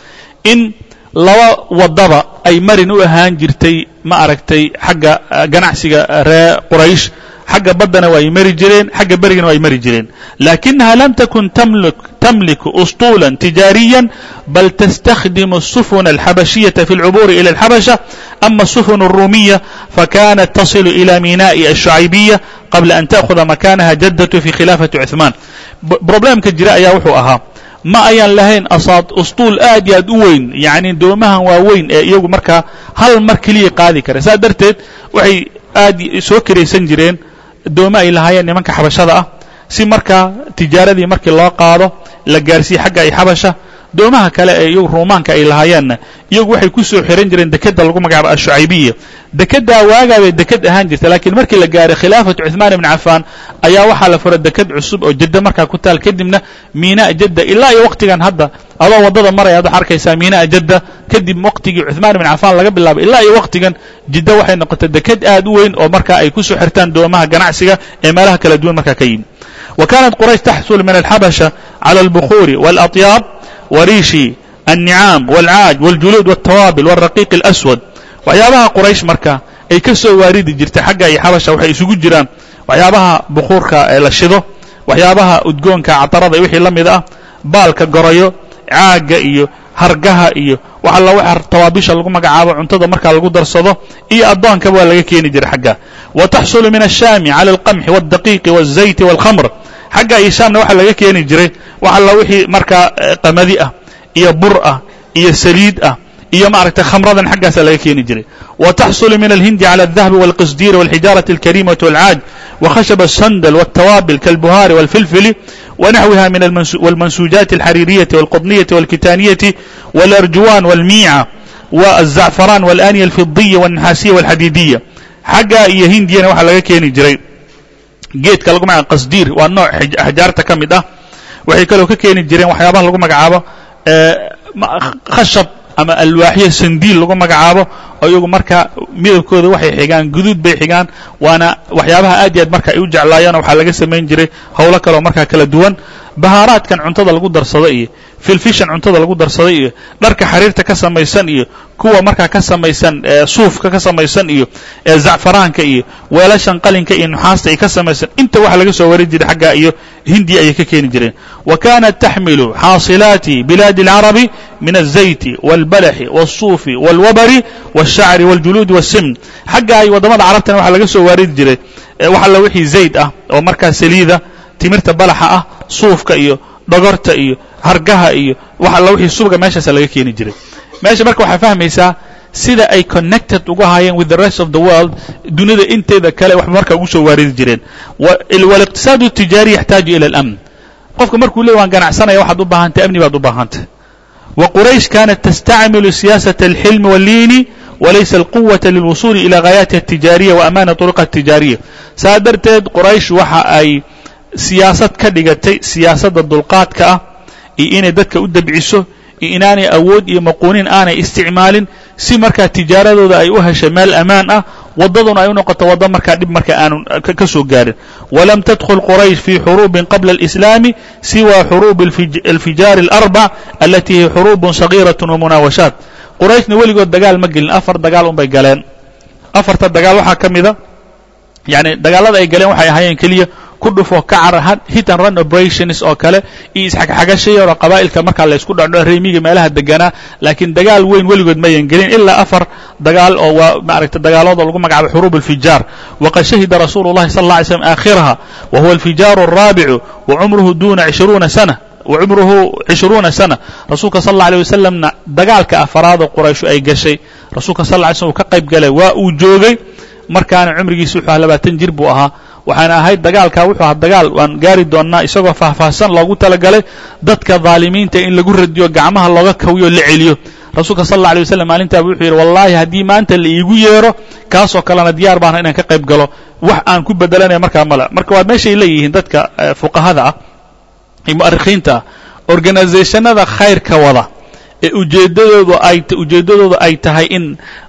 in laba waddaba ay marin u ahaan jirtay ma aragtay xagga ganacsiga ree quraysh xagga baddana waa ay mari jireen xagga berigana waa ay mari jireen laakinaha lam takun tamliku usطuula tijaariya bal tastakhdimu الsufun alxabashiyaةa fi اlcubuuri ilى اlxabasha ama الsufun الruumiya fakanat tasilu ilى minaءi الshucaybiya qabla an ta'khuda makanaha jaddatu fi khilaafati cuثmaan broblemka jira ayaa wuxuu ahaa ma ayaan lahayn usطuul aad iyo aad u weyn yacni doomahan waaweyn ee iyagu markaa hal mar keliya qaadi kara saas darteed waxay aad soo karaysan jireen doome ay lahaayeen nimanka xabashada ah. Si markaa tijaaradii markii loo qaado la gaarsiiye xagga ay xabasha doomaha kale ee iyagu ruumaanka ay lahaayeenna iyagu waxay ku soo xiran jireen dekedda lagu magacaabo ashucaybiya dekeddaa waagaabay deked ahaan jirta laakiin markii la gaaray khilaafatu cuhmaan ibni cafaan ayaa waxaa la fura deked cusub oo jadda markaa ku taal. Kadibna miinaa jadda ilaa iyo wakhtigan hadda adoo waddada maraya ad wax arkaysaa miinaa jadda kadib wakhtigii cuhmaan ibni cafaan laga bilaabo ilaa iyo wakhtigan jidda waxay noqotay deked aad u weyn oo markaa ay ku soo xirtaan doomaha ganacsiga ee meelaha kala duwan markaa ka yimi wa kaanat quraysh taxsul min alxabasha cala albukuuri waalaطyaab wariishi النicaam wاlcaaj wاljuluud wالtawaabil wالraqiiq اlaswad waxyaabaha quraysh marka ay ka soo waaridi jirtay xagga iyo xabasha waxay isugu jiraan waxyaabaha bukuurka ee la shido waxyaabaha udgoonka catarada wixii la mid ah baalka gorayo caagga iyo hargaha iyo wax alla waxa tawaabisha lagu magacaabo cuntada markaa lagu darsado iyo addoonkaba waa laga keeni jiray xagga wa taxsulu min الshaami calى اlqamxi wالdaqiiqi wالzayti wاlkhamr xagga iyo shaamna waxa laga keeni jiray wax alla wixii markaa qamadi ah iyo bur ah iyo saliid ah iyo maaragtay khamradan xaggaasaa laga keeni jiray wa taxsulu min alhindi calى الdahabi wاlqisdiiri wاlxijaaraةi اlkarimati wاlcaaj وkhashب الsndl wالtawaabil kاlbuhaari wاlfilfili wnaxwiha min wاlmansuujaati اlxariiriyaةi wاlqطniyaةi wاlkitaaniyaةi wاlarjuwan wاlmiica wالzacfaraan wاlaniya اlfidiya wالnaxaasiya wاlxadiidiya xagga iyo hindiyana waxaa laga keeni jiray geedka lagu magacaabo qasdiir waa nooc xajaarta ka mid ah. Waxay kaloo ka keeni jireen waxyaabaha lagu magacaabo khashab ama alwaaxyo sandiil lagu magacaabo oo iyagu marka midabkooda waxay xigaan guduud bay xigaan waana waxyaabaha aad iyo aad marka ay u jeclaayaan waxaa laga samayn jiray howlo kaleo markaa kala duwan. Bahaaraadkan cuntada lagu darsado iyo filfishan cuntada lagu darsaday iyo dharka xariirta ka samaysan iyo kuwa markaa ka samaysan suufka ka samaysan iyo zacfaraanka iyo weelashan qalinka iyo nuxaasta ay ka samaysan inta waxa laga soo warin jiray xagga iyo hindiya ayay ka keeni jireen wa kanat taxmilu xaasilaati bilaadi اlcarabi min الzayti wاlbalaxi wالsuufi wاlwabari wالshacri wاljuluudi wالsimn xagga ay waddamada carabtana waxaa laga soo waaridi jiray wax alla wixii zayd ah oo markaa saliida timirta balaxa ah suufka iyo dhogorta iyo hargaha iyo wax alla wixii subga meeshaasa laga keeni jiray meesha marka waxaa fahmaysaa sida ay connected ugu ahaayeen with the rest of the world dunida inteeda kale waxba markaa ugu soo waaridi jireen wاliqtisaad الtijaari yaxtaaju ilى اlamn qofka markuu ley waan ganacsanaya waxaad u baahantay amni baad u baahantay wa quraysh kanat tastacmilu siyaasaة اlxilmi wاlliini walaysa alquwaةa lilwusuuli ilى gaayaatiha الtijaariya waamana طuruqa الtijaariya saa darteed quraysh waxa ay siyaasad ka dhigatay siyaasadda dulqaadka ah iyo inay dadka u dabciso iyo inaanay awood iyo maquunin aanay isticmaalin si markaa tijaaradooda ay u heshay meel ammaan ah waddaduna ay u noqoto waddo markaa dhib marka aanu ka soo gaarin. Walam tadkhul quraysh fii xuruubin qabla alislaami siwa xuruubi alfijaari alarbac alatii hiya xuruubun sagiiraة wamunaawashaat qurayshna weligood dagaal ma gelin afar dagaal un bay galeen. Afarta dagaal waxaa ka mida yani dagaalada ay galeen waxay ahaayeen keliya ku dhufo kacar hit and run operations oo kale iyo isxagxagashayan oo qabaa'ilka markaa la isku dhacdho reemiga meelaha deganaa laakiin dagaal weyn weligood mayan gelin ilaa afar dagaal oo waa maaragta dagaalooda lagu magacaabo xuruub alfijaar waqad shahida rasuulu اllahi sal اlla alay slam aakhiraha wa huwa alfijaaru الraabicu wa cumruhu duna cishruuna sana wacumruhu cishruuna sana rasuulka sal alla alيh wasalamna dagaalka afaraadoo qurayshu ay gashay rasuulka sal lla ly slm uu ka qayb galay waa uu joogay markaana cumrigiisa wuxuu aha labaatan jir buu ahaa waxaana ahayd dagaalkaa wuxuu dagaal waan gaari doonnaa isagoo faahfaahsan loogu talagalay dadka dhaalimiinta in lagu radiyo gacmaha looga kawiyo la celiyo. Rasuulka sal alla alay wasalam maalintaaba wuxuu yidhi wallaahi haddii maanta la iigu yeero kaasoo kalena diyaar baana inaan ka qayb galo. Wax aan ku bedelanaya markaa male marka waa meeshay leeyihiin dadka fuqahada ah iyo mu'arikhiinta ah organizationada khayrka wada ee ujeeddadoodu ay ujeeddadoodu ay tahay in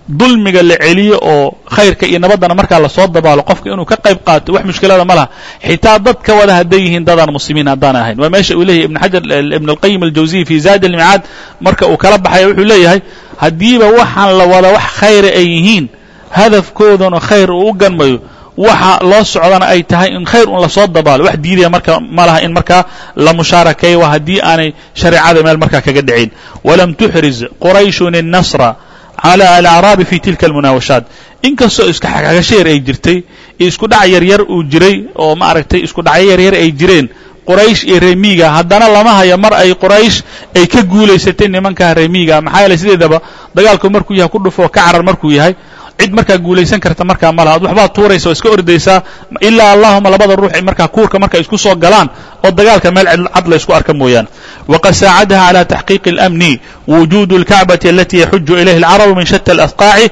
dulmiga la celiyo oo khayrka iyo nabaddana markaa la soo dabaalo qofka inuu ka qayb qaato wax mushkilada ma laha. Xitaa dadka wada hadday yihiin dadaan muslimiin haddaan ahayn. Waa meesha uu leeyahay ibn xajar ibn alqayim aljawziy fi zaad almicaad marka uu kala baxaya wuxuu leeyahay haddiiba waxaan la wada wax khayra ay yihiin hadafkoodana khayr uu u ganmayo. Waxa loo socdana ay tahay in khayr un la soo dabaalo. Wax diidaya marka ma laha in markaa la mushaarakeeyo waa haddii aanay shareecada meel markaa kaga dhicin. Walam tuxriz qurayshun الnasra calى alacraabi fi tilka almunaawashaat inkastoo iska xagxagasheer ay jirtay iyo isku dhac yaryar uu jiray oo ma aragtay isku dhacyo yaryar ay jireen quraysh iyo reemiiga haddana lama hayo mar ay quraysh ay ka guulaysatay nimankaa reemiiga maxaa yeeley sideedaba dagaalku markuu yahay ku dhufo ka carar markuu yahay cid markaa guulaysan karta markaa ma laha ad waxbaad tuuraysa oo iska ordaysaa ilaa allahuma labada ruux markaa kuurka marka isku soo galaan oo dagaalka meel cad la ysku arka mooyaane waqad saacadaha calى taxqiiqi اlamni wujuud اlkacbaةi alati yaxuju ilayhi اlcarabu min shata اlasqaaci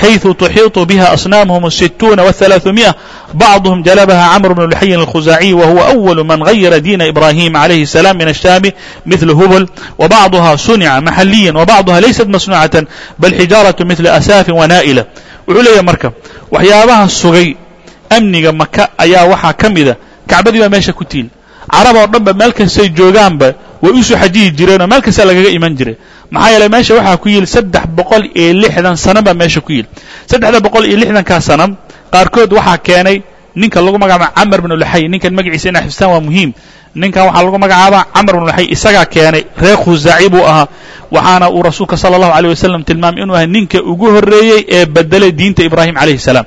xayثu tuxiiطu biha asnaamuhum الsituuna wالثalaaثumiئة bacduhum jalabaha camr bn lxayin الkhuzaaciي wahuwa أwl man غayara diina ibrahim عalayhi السلام min الshami mثl hubl وbacduha sunica maxaliya وbacduha laysat masnuucaة bal xijaaraة mثl asafin wanaa'ila wuxuu leeyahay marka waxyaabaha sugay amniga maka ayaa waxaa ka mida kacbadii baa meesha ku tiil carab oo dhan ba meel kastay joogaanba way u soo xajiyi jireenoo meel kasta lagaga iman jiray maxaa yeeley meesha waxaa ku yili saddex boqol iyo lixdan sana baa meesha ku yili saddexda boqol iyo lixdankaa sana qaarkood waxaa keenay ninka lagu magacaaba camar bn luxay ninkan magaciisa inaa xifstaan waa muhiim. Ninkan waxaa lagu magacaabaa camar bn luxay isagaa keenay reer khusaaci buu ahaa. Waxaana uu rasuulka sala allahu aleyh wasalam tilmaamay inuu ahay ninka ugu horreeyey ee bedelay diinta ibraahim calayhi salaam.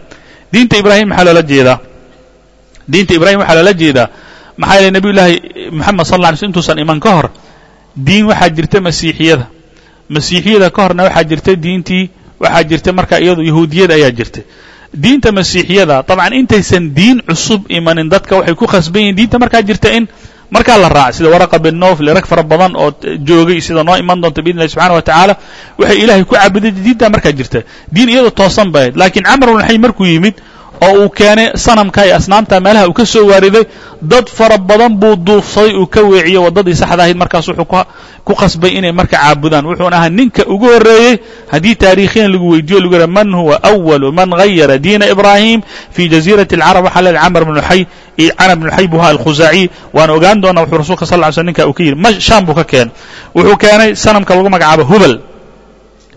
Diinta ibraahim maxaa loola jeedaa? Diinta ibrahim waxaa loola jeedaa maxaa yeeley nebiy llaahi moxamed sal lla ly sl intuusan iman ka hor diin waxaa jirta masiixiyada masiixiyada ka horna waxaa jirta diintii waxaa jirta marka iyadu yahuudiyada ayaa jirta diinta masiixiyada dabcan intaysan diin cusub imanin dadka waxay ku khasban yihiin diinta markaa jirta in markaa la raaca sida waraqa bin nofl rag fara badan oo joogay sida noo iman doonta biidn illahi subxana wa tacaala waxay ilaahay ku caabuday diinta markaa jirta. Diin iyadu toosan bahayd laakiin camar bnxay markuu yimid oo uu keenay sanamka iyo asnaamta meelaha uu ka soo waariday dad fara badan buu duufsaday uu ka weeciyey waddadii saxda ahayd. Markaas wuxuu ku qasbay inay marka caabudaan. Wuxuuna ahaa ninka ugu horreeyey haddii taariikhiyan lagu weydiiyo lagu yidhaha man huwa awalu man hayara diina ibraahim fii jaziirati alcarab waxaa leedahay camar bnu xay iyo camar bnu xay buhaa alkhusaaciy waana ogaan doonaa wuxuu rasuulka sal ly sl ninka uu ka yidhi shaam buu ka keenay. Wuxuu keenay sanamka lagu magacaabo hubal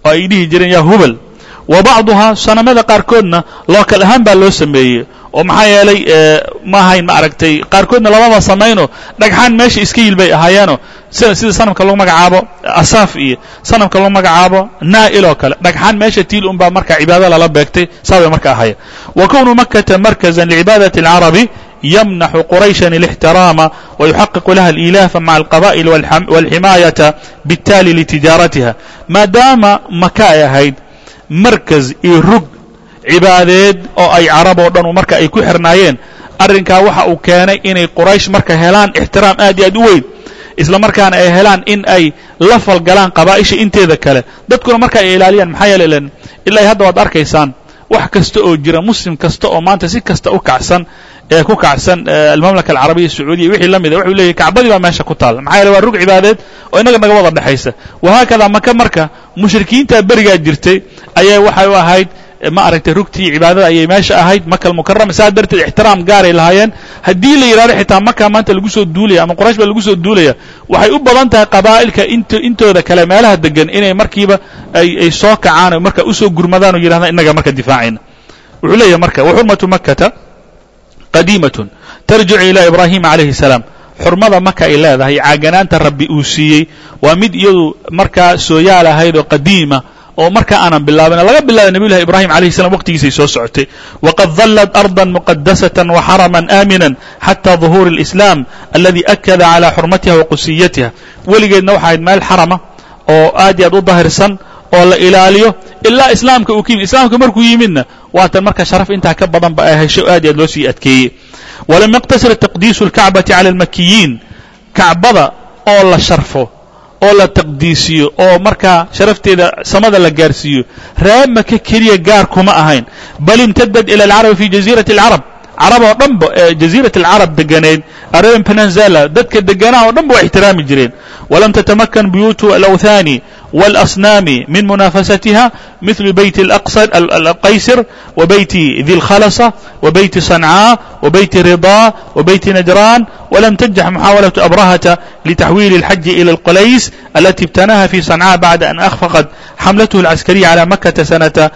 oo ay dhihi jireen yaa hubal wa bacduhaa sanamada qaarkoodna lookal ahaan baa loo sameeyey oo maxaa yeelay ma ahayn ma aragtay qaarkoodna lamaba samayno dhagxaan meesha iska yil bay ahaayeeno sida sida sanamka lagu magacaabo asaaf iyo sanamka lagu magacaabo naa'il oo kale dhagxaan meesha tiil un baa marka cibaado lala beegtay saa bay marka ahaayeen wa kownu makata markazan licibaadati alcarabi yamnaxu qurayshan اlاxtiraama wayuxaqiqu laha اliilaafa maca alqaba'il walximaayata biاtaali litijaaratiha maadaama maka ay ahayd markaz iyo rug cibaadeed oo ay carab oo dhan marka ay ku xirnaayeen. Arrinkaa waxa uu keenay inay quraysh marka helaan ixtiraam aad iyo aad u weyn isla markaana ay helaan in ay la falgalaan qabaa'isha inteeda kale. Dadkuna marka ay ilaaliyaan maxaa yeele len ilaa hadda waad arkaysaan wax kasta oo jira muslim kasta oo maanta si kasta u kacsan ee ku kacsan almamlaka alcarabiya sacuudiya wixii la mida wuxuu leeyahy kacbadii baa meesha ku taal. Maxaa yeele waa rug cibaadeed oo innaga naga wada dhexaysa wahaakada maka marka mushrikiinta berigaa jirtay ayay waxay u ahayd ma aragtay rugtii cibaadada ayay meesha ahayd maka almukarama saa darteed ixtiraam gaaray lahaayeen. Haddii la yidhahdo xitaa maka maanta lagu soo duulaya ama quraysh baa lagu soo duulaya waxay u badan tahay qabaa'ilka int intooda kale meelaha degan inay markiiba ay soo kacaan oo marka u soo gurmadaan oo yidhahdaan innaga marka difaacayna. Wuxuu leeyahay marka waxurmatu makkata qadiimatun tarjicu ilaa ibraahima calayhi salaam xurmada maka ay leedahay caaganaanta rabbi uu siiyey waa mid iyadu markaa sooyaal ahayd oo qadiima oo markaa aanan bilaabin laga bilaaba nebiyulahi ibraahim calayhi salam waqtigiisay soo socotay. Waqad dallat ardan muqadasatan waxaraman aaminan xata duhuuri alislaam aladi akada calaa xurmatiha wa qusiyatiha. Weligeedna waxaa ahayd meel xarama oo aad iyo aad u daahirsan oo la ilaaliyo ilaa islaamka uu ka yimid. Islaamka markuu yimidna waatan marka sharaf intaa ka badan ba ay hesho aad iyo aad loo sii adkeeyey walam yaqtasir taqdiisu اlkacbati cala اlmakiyiin kacbada oo la sharfo oo la taqdiisiyo oo markaa sharafteeda samada la gaarsiiyo ree maka keliya gaar kuma ahayn bal imtadad ila alcarabi fi jaziirati alcarab carab oo dhanba ee jaziirat alcarab deganeed arabian penanzala dadka deganaha oo dhan ba waa ixtiraami jireen walam tatamakan buyuutu alawthani واlأصناam min munaafaسatiha mثl byt الqaysr وbyt di الkhlصة وbyt صنcاء وbyt رضا وbyt نجrان وlm تنجح محاaوaلة أbrهة لتحويل الحج إلى الqlays التي ابتناها في صنcاء بعد أن أخفقت xملته العسكرية على مكة سنة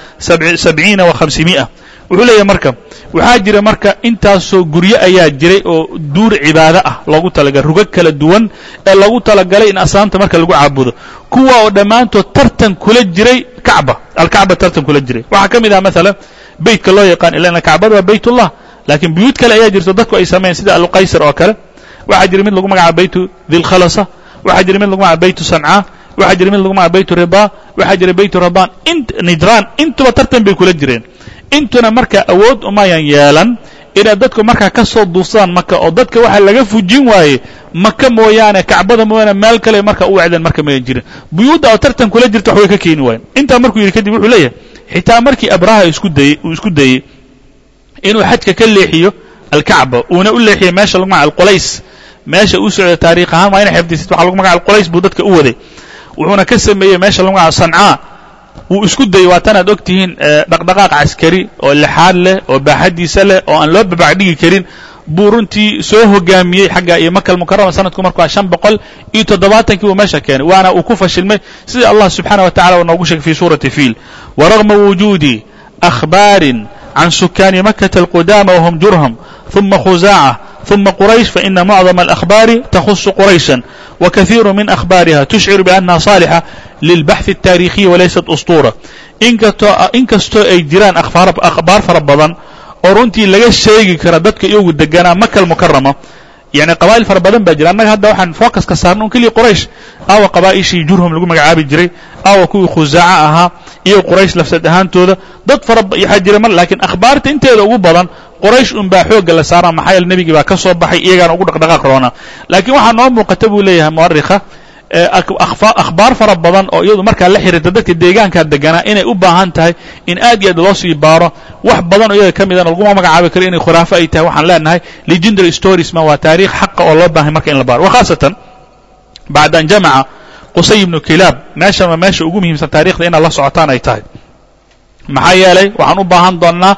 سبعيiن وخمسمائة wuxuu leeyahy marka waxaa jira marka intaasoo guryo ayaa jiray oo duur cibaado ah loogu talagalay rugag kala duwan ee loogu talagalay in asaamta marka lagu caabudo. Kuwa oo dhammaantood tartan kula jiray kacba alkacba tartan kula jiray. Waxaa ka mid ah maalan beytka loo yaqaan ilana kacbada waa baytullah laakiin buyuud kale ayaa jirto dadku ay sameeyeen sida alqaysar oo kale. Waxaa jira mid lagu magacaabo baytu dilkhalasa waxaa jira mid lagu magacaabo baytu sancaa waxaa jira mid lagu magacaabo baytu ridaa waxaa jira baytu radaan int nijraan intuba tartan bay kula jireen intuna marka awood umayan yeelan inay dadku markaa ka soo duufsadaan maka oo dadka waxaa laga fujin waaye maka mooyaane kacbada mooyaane meel kale marka u wacdeen marka mayan jirin. Buyuudda oo tartan kula jirta wax ka keeni waayeen. Intaa markuu yidhi kadib wuxuu leeyahay xitaa markii abraha isku dayey uu isku dayey inuu xajka ka leexiyo alkacba uuna u leexiyey meesha lagu magaca alqulays meesha uu socda taariikh ahaan waa ina xifdisid waxa lagu magaca alqulays buu dadka u waday. Wuxuuna ka sameeyey meesha lagu magaca sancaa wuu isku dayey waa tanaad og tihiin dhaqdhaqaaq caskari oo lixaad leh oo baaxaddiisa leh oo aan loo babacdhigi karin buu runtii soo hogaamiyey xagga iyo maka almukarama sanadku marku waa shan boqol iyo toddobaatankii buu meesha keenay waana uu ku fashilmay sida allah subxaana wa tacala uu noogu sheegay fi suurati fiil. Waragma wujuudi akhbaarin can sukaani makata alqudaama wahum jurham ثuma khusaaca ثuma quraysh faina mucdama alأkhbaari takhusu qurayshan وkaثiiru min أkhbaariha tushciru biأnnaha صaalixa lilbaxثi الtaariikhiyi walaysat usطuura inkastoo ay jiraan akhbaar fara badan oo runtii laga sheegi kara dadka iyagu deganaa maka almukarama yani qabaa'il fara badan baa jira annaga hadda waxaan focuska saarna un keliya quraysh aawa qabaa'ishii jurhum lagu magacaabi jiray aawa kuwii khusaaca ahaa iyo quraysh lafsad ahaantooda dad fara waxaa jira mar laakiin akhbaarta inteeda ugu badan quraysh un baa xoogga la saaraa maxaa yeele nebigii baa ka soo baxay iyagaana ugu dhaqdhaqaaq roona. Laakiin waxaa noo muuqata buu leeyahay mu'arikha akhbaar fara badan oo iyadu markaa la xiriirta dadka deegaankaa deganaa inay u baahan tahay in aad iyo aad loo sii baaro. Wax badan oo iyaga ka midana laguma magacaabi karo inay khuraafo ay tahay waxaan leenahay legendary stories ma waa taariikh xaqa oo loo baahay marka in la baaro. Wa khaasatan bacda an jamaca qusay ibnu kilaab meeshan meesha ugu muhiimsan taarikhda inaad la socotaan ay tahay. Maxaa yeelay waxaan u baahan doonnaa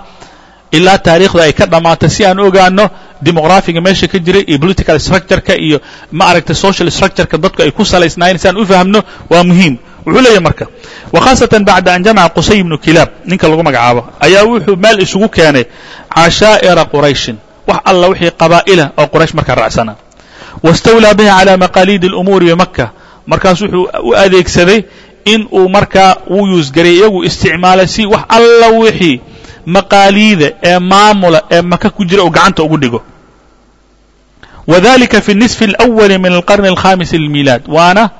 ilaa taariikhda ay ka dhammaato si aan ogaano demografiga meesha ka jiray iyo political structureka iyo ma aragtay social structureka dadku ay ku salaysnaayeen si aan u fahamno waa muhiim. Wuxuu leeyahy marka wa bacda an jamaca qusay ibnu kilaab ninka lagu magacaabo ayaa wuxuu meel isugu keenay cashaa'ira qurayshin. Wax alla wixii qabaa'ila oo quraysh markaa raacsanaa wastawlaa biha calaa maqaaliidi alumuuri bimaka markaas wuxuu u adeegsaday in uu markaa uu yuusgaray iyagu isticmaalay si wax alla wixii maqaaliida ee maamula ee maka ku jira uu gacanta ugu dhigo wadalika fi الnisfi اlأwali min alqarni alkhamis lilmiilaad waana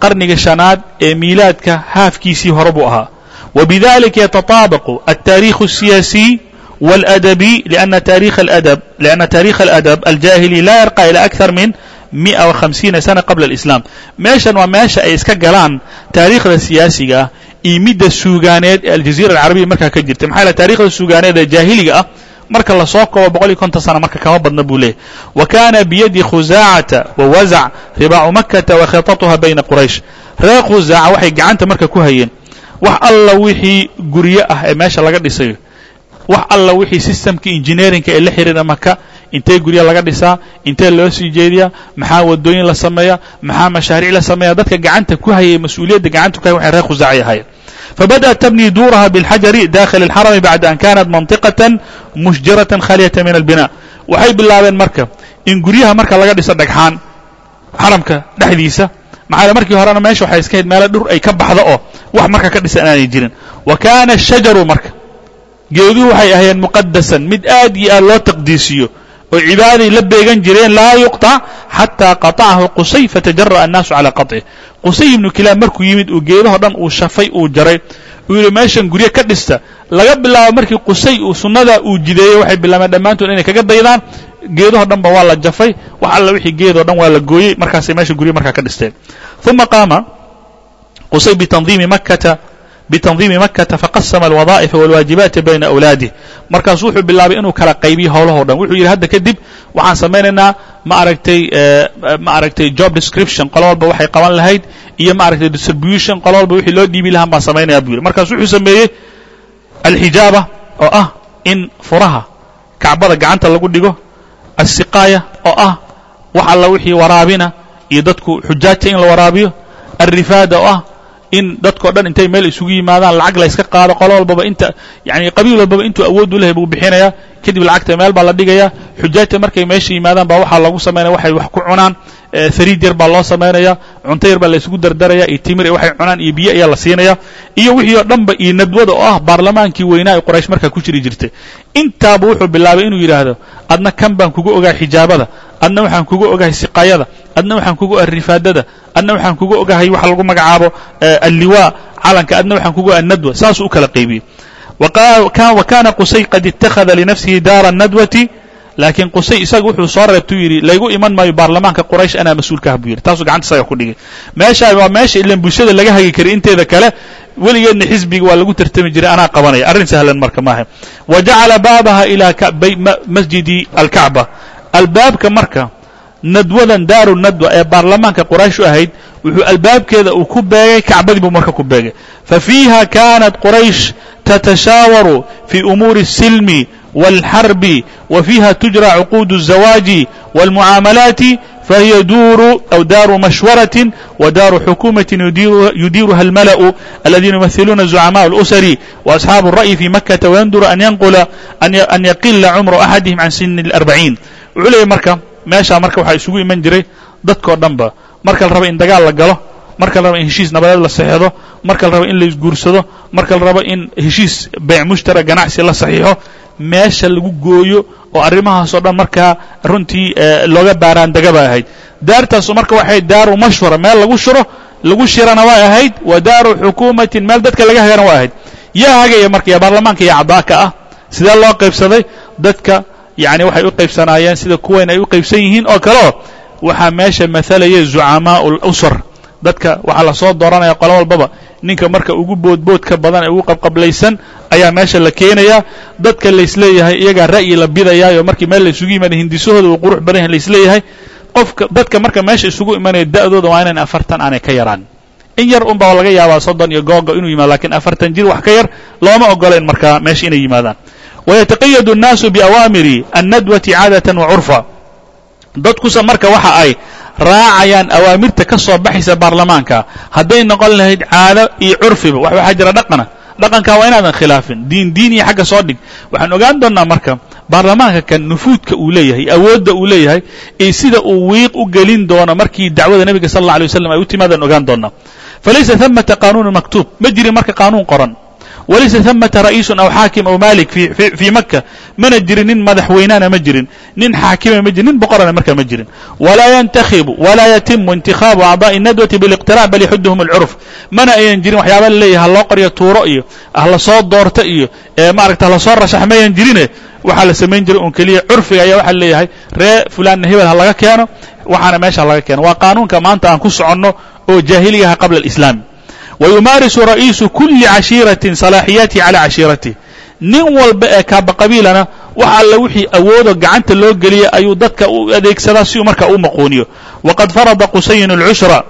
qarniga shanaad ee miilaadka haafkiisii hore buu ahaa wbidalika yataطaabaqu altaarikhu الsiyaasiy wاlأdabi لأna taarikh اladab لأna taarikh اladab aljahili la yarqى ilى akثar min mia وhamsiina sana qabla اlislaam meeshan waa meesha ay iska galaan taariikhda siyaasiga ah iyo midda suugaaneed ee aljaziira alcarabiya markaa ka jirta. Maxaa yahay taarikhda suugaaneed ee jaahiliga ah marka la soo koobo boqol iyo konton sana marka kama badna buu leeyahy wa kaana biyadi khuzaacata wa wazac ribaacu makata wa khitatuha bayna quraysh. Reer khusaaca waxay gacanta marka ku hayeen. Wax alla wixii guryo ah ee meesha laga dhisayo wax alla wixii systemka engineerinka ee la xiriira maka intee gurya laga dhisaa intee loo sii jeediyaa maxaa wadooyin la sameeya maxaa mashaariic la sameeya dadka gacanta ku hayay mas-uuliyadda gacanta ku hayay waxay reer khusaacay ahaayeen fabadأت تبني duuraha bاlxajari dakhil الxarami bacda an kanat manطiqaة mushjiraة khaaliyata min albinاء waxay bilaabeen marka in guryaha marka laga dhiso dhagxaan xaramka dhexdiisa maxaa markii horena meesha waxay iska hayd meelo dhur ay ka baxdo oo wax marka ka dhisan aanay jirin wa kana الshajaru marka geeduhu waxay ahayeen muqadasan mid aad iyo aad loo taqdiisiyo oo cibaaday la beegan jireen laa yuqطع xatىa qaطacahu qusay fatajara'a الnaasu calى qaطcih qusay ibnu kilaab markuu yimid uu geedaho dhan uu shafay uu jaray uu yidhi meeshan guryo ka dhista laga bilaabo markii qusay uu sunnadaa uu jideeyey waxay bilaabeen dhammaantood inay kaga daydaan geedaho dhan ba waa la jafay wax alla wixii geedoo dhan waa la gooyey markaasay meesha guryo markaa ka dhisteen ثuma qaama qusay bitandiimi makkata btandiimi makata faqasama alwadaa'ifa walwaajibaati bayna awlaadih markaasu wuxuu bilaabay inuu kala qaybiyo howlahoo dhan wuxuu yidhi hadda kadib waxaan samaynaynaa ma aragtay ma aragtay job description. qolo walba waxay qaban lahayd iyo ma aragtay distribution. qolo walba wixii loo dhiibi lahaan baan samaynaya buu yidhi markaasu wuxuu sameeyey alxijaaba oo ah in furaha kacbada gacanta lagu dhigo alsiqaaya oo ah wax alla wixii waraabina iyo dadku xujaajta in la waraabiyo alrifaada oo ah in dadkao dhan intay meel isugu yimaadaan lacag la yska qaado qolo walbaba inta yani qabiil walbaba intuu awood u lehay buu bixinayaa kadib lacagta meel baa la dhigayaa xujaajta markay meesha yimaadaan baa waxaa lagu samaynaya waxay wax ku cunaan fariid yar baa loo samaynaya cunto yar baa la isugu dardaraya iyo timir waxay cunaan iyo biyo ayaa la siinaya iyo wixii oo dhanba iyo nadwada oo ah baarlamaankii weynaa ee quraysh markaa ku jiri jirtay. Intaaba wuxuu bilaabay inuu yidhaahdo adna kan baan kuga ogahay xijaabada adna waxaan kuga ogahay siqaayada adna waxaan ogahay rifaadada adna waxaan kuga ogahay waxa lagu magacaabo alliwaa calanka adna waxaan kuga ogahay nadwa saasuu u kala qaybiyey wa kana qusay qad ittakhada linafsihi daara nadwati laakiin qusay isaga wuxuu soo reebtuu yidhi laygu iman maayo baarlamaanka quraysh anaa mas'uulkaah buu yidhi. Taasuu gacanta isaga ku dhigay. Meeshaa waa meesha ilan bulshada laga hagi karay inteeda kale weligeedna xisbiga waa lagu tartami jiray anaa qabanaya. Arrin sahlan marka maaha. Wa jacala baabaha ilaa masjidi alkacba albaabka marka nadwadan daaru nadwa ee baarlamaanka quraysh u ahayd wuxuu albaabkeeda uu ku beegay kacbadii buu marka ku beegay fa fiiha kaanat quraysh tatashaawaru fii umuuri الsilmi والحرب وفيها تجرى عقود الزواج والمعاملات فهي دور أو دار مشورة ودار حكومة يدير يديرها الملأ الذين يمثلون زعماء الأسر وأصحاب الرأي في مكة ويندر أن ينقل أن يقل عمر أحدهم عن سن wuxuu leeyahy marka meeshaa marka waxaa isugu iman jiray dadkoo dhanba. Marka la rabo in dagaal la galo marka la rabo in heshiis nabadeed la saxeexdo marka la rabo in laisguursado marka la rabo in heshiis beec mushtara ganacsi la saxiixo meesha lagu gooyo oo arrimahaasoo dhan markaa runtii eh, looga baaraandaga bay ahayd. Daartaasu marka waxay daaru mashwara meel lagu shuro lagu shirana waa ahayd wa daaru xukuumatin meel dadka laga hagana waa ahayd. Yaa hagaya marka yaa baarlamaanka iyo caddaaka ah sidee loo qaybsaday? Dadka yacni waxay u qaybsanaayeen sida kuwayn ay u qaybsan yihiin oo kaleo waxaa meesha mahalaya zucamaa'u lusar dadka waxaa la soo dooranaya qolo walbaba. Ninka marka ugu boodboodka badan ee ugu qabqablaysan ayaa meesha la keenayaa. Dadka laysleeyahay iyagaa ra'yi la bidayaayo markii meel la isugu yimaada hindisahooda uu qurux badan yahay laysleeyahay qofka dadka marka meesha isugu imanaya da'dooda waa inayn afartan aanay ka yaraan. In yar un baa laga yaabaa soddon iyo googa inuu yimaado lakiin afartan jir wax ka yar looma ogolayn markaa meesha inay yimaadaan wayataqayadu الnaasu biawaamiri annadwati caadatan wa curfa dadkuse marka waxa ay raacayaan awaamirta ka soo baxaysa baarlamaanka hadday noqon lahayd caado iyo curfiba wax waxaa jira dhaqana dhaqankaa waa inaadan khilaafin diin diin iyo xagga soo dhig waxaan ogaan doonnaa marka baarlamaanka kan nufuudka uu leeyahay awoodda uu leeyahay iyo sida uu wiiq u gelin doono markii dacwada nebiga sal alla alay waslam ay u timaadaan ogaan doonnaa falaysa hamata qaanuunu maktuub ma jirin marka qaanuun qoran walaysa hamata ra'iisun aw xaakim aw maalik fii maka mana jirin nin madaxweynaana ma jirin nin xaakima ma jirin nin boqorana markaa ma jirin walaa yantakhibu walaa yatimu intikhaabu acdaa'i nadwati biliqtiraac bal yaxuduhum alcurf mana ayan jirin waxyaaba la leeyahay ha loo qoryo tuuro iyo ah la soo doorto iyo maaragta hala soo rashax mayan jirine waxaa la samayn jiray un keliya curfiga ayaa waxaa leeyahay ree fulaanna hebel ha laga keeno waxaana meesha laga keeno waa qaanuunka maanta aan ku soconno oo jaahiligaha qabla alislaam wayumaarisu ra'iisu kuli cashiiratin salaaxiyaatihi calaa cashiiratih nin walba ee kaaba qabiilana wax alla wixii awoodo gacanta loo geliya ayuu dadka u adeegsadaa si uu markaa u maquuniyo waqad farada qusayn alcushra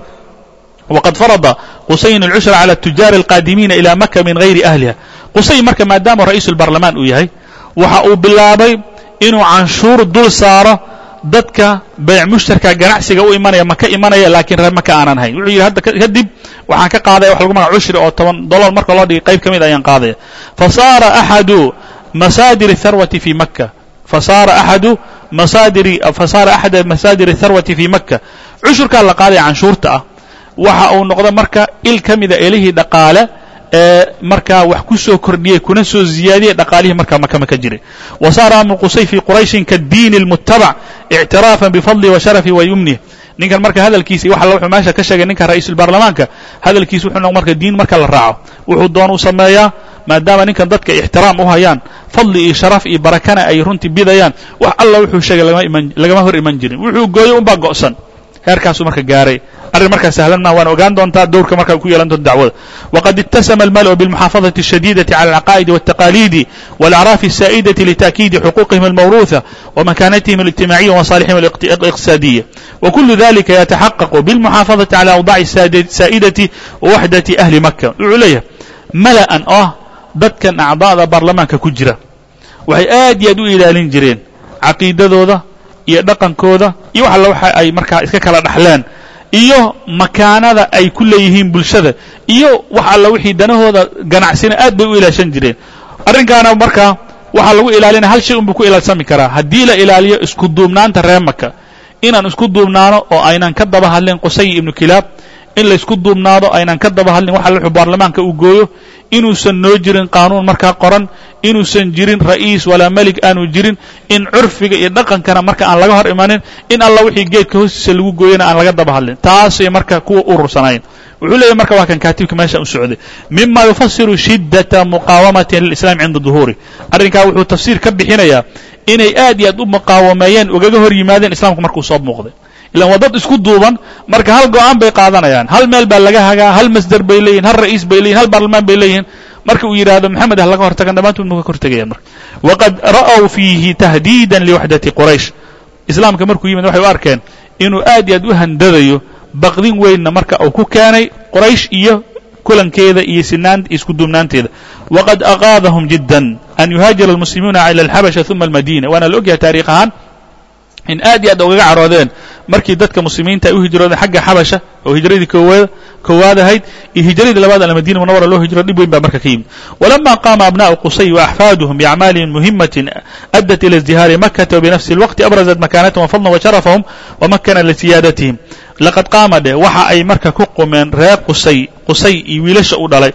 waqad farada qusayn alcushra cala tujaari alqaadimiina ila maka min gayri ahliha qusay marka maadaama ra'iisu lbarlamaan uu yahay waxa uu bilaabay inuu canshuur dul saaro dadka bayc mushtarka ganacsiga u imanaya maka imanaya laakiin reer maka aanan hayn wuxuu yidhi hadda kadib waxaan ka qaadaya wax lagu magac cushri oo toban dollar marka loo dhigay qayb ka mid ah ayaan qaadaya fasaara axadu masaadir tharwati fii makka. Fasaara axadu masaadiri fasaara axada masaadir tharwati fii makka. Cushurkaa la qaadaya canshuurta ah. Waxa uu noqdo marka il ka mida ah elihii dhaqaale markaa wax ku soo kordhiyey kuna soo ziyaadiyey dhaqaalihii markaa maka maka jiray wa saara amru qusay fi qurayshin kaadiini اlmutabac ictiraafan bifadlihi wa sharafi wa yumnih ninkan marka hadalkiisa wax alla wuxuu meesha ka sheegay ninka ra'iisulbaarlamaanka hadalkiisa wuxuu marka diin marka la raaco. Wuxuu doon u sameeyaa maadaama ninkan dadka ixtiraam u hayaan fadli iyo sharaf iyo barakana ay runtii bidayaan wax alla wuxuu sheegay lagama hor iman jirin. Wuxuu gooyo unbaa go'san heerkaasuu marka gaaray arrin markaa sahlan maa waan ogaan doontaa dowrka markaa ku yeelan doonto dacwada waqad itasama almal'u biاlmuxaafadaةi الshadiidaةi calى alcaqaa'idi wالtaqaaliidi wاlأcraafi الsaa'idaةi litaأkiidi xuquuqihim almawruuثa wamakanatihim الاجtimaciya وmaصaalixihim الاqtisaadiya وkulu dalika yataxaqaqu biاlmuxaafadaةi calى awdaci الsaa'idaةi wawaxdaةi ahli maka wuxuu leeyahay mala'an oo ah dadkan acdaa'da baarlamaanka ku jira waxay aad iyo aad u ilaalin jireen caqiidadooda iyo dhaqankooda iyo wax alla waxa ay markaa iska kala dhaxleen iyo makaanada ay ku leeyihiin bulshada iyo wax alla wixii danahooda ganacsina aad bay u ilaashan jireen. Arrinkaana markaa waxaa lagu ilaalinaya hal shay unbuu ku ilaalsami karaa. Haddii la ilaaliyo isku duubnaanta reer maka inaan isku duubnaano oo aynan ka daba hadleen qusay ibnu kilaab in laysku duubnaado aynan ka daba hadlin waxa wuxuu baarlamaanka uu gooyo inuusan noo jirin qaanuun markaa qoran inuusan jirin ra'iis walaa melig aanu jirin in curfiga iyo dhaqankana marka aan laga hor imanin in alla wixii geedka hoostiisa lagu gooyana aan laga daba hadlin. Taasay marka kuwa urursanayn wuxuu leeyahy marka waa kan kaatibka meesha u socday. Mima yufasiru shiddata muqaawamatin lilislaam cinda duhuuri arrinkaa wuxuu tafsiir ka bixinayaa inay aad iyo aad u muqaawameeyeen ugaga hor yimaadeen islaamku markuu soo muuqday ilan waa dad isku duuban marka hal go'aan bay qaadanayaan. Hal meel baa laga hagaa hal masder bay leeyihiin hal ra'iis bay leeyihiin hal baarlamaan bay leeyihiin marka uu yidhaahdo maxamed ah laga hortagan dhammaantood ma ka hortegayaan marka. Waqad ra'w fiihi tahdiidan liwaxdati quraysh. Islaamka markuu yimid waxay u arkeen inuu aad iyo aad u handadayo baqdin weynna marka uu ku keenay quraysh iyo kulankeeda iyo sinaan isku duubnaanteeda. Waqad aqaadahum jiddan an yuhaajira almuslimuuna ila alxabasha uma almadina waana la ogyahay taarikh ahaan in aad iyo aad ugaga caroodeen markii dadka muslimiinta ay u hijroodeen xagga xabasha oo hijradii koowaad koowaad ahayd iyo hijradii labaad almadina munawara loo hijro dhib weyn baa marka ka yimid walama qaama abna'u qusay وaأxfaaduhum biacmaalin muhimatin addat ila ازdihaari makata wbinafsi اlwaqti abrazat makaanatahum wafadlan washarafahum wamakana lisiyaadatihim laqad qaama dheh waxa ay marka ku qumeen reer qusay qusay iyo wiilasha u dhalay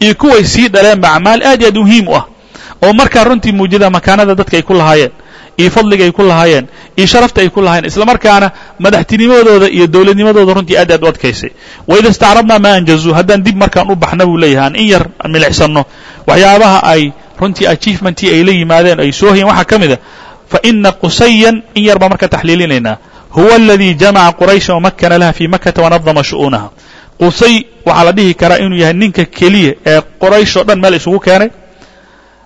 iyo kuway sii dhaleenba acmaal aad iyo aad muhiim u ah oo markaa runtii muujida makaanada dadka ay ku lahaayeen iyo fadliga ay ku lahaayeen iyo sharafta ay ku lahaayeen isla markaana madaxtinimadooda iyo dowladnimadooda runtii aad aad u adkaysay. Waida istacrabnaa ma anjazuu haddaan dib markaan u baxna buu leeyahay aan in yar milicsanno. Waxyaabaha ay runtii achievementii ay la yimaadeen ay soo hayeen waxaa ka mid a fa ina qusayan in yar baa marka taxliilinaynaa. Huwa aladii jamaca qurayshan wamakana laha fii makata wanadama shu'uunaha. Qusay waxaa la dhihi karaa inuu yahay ninka keliya ee qoraysh oo dhan meel isugu keenay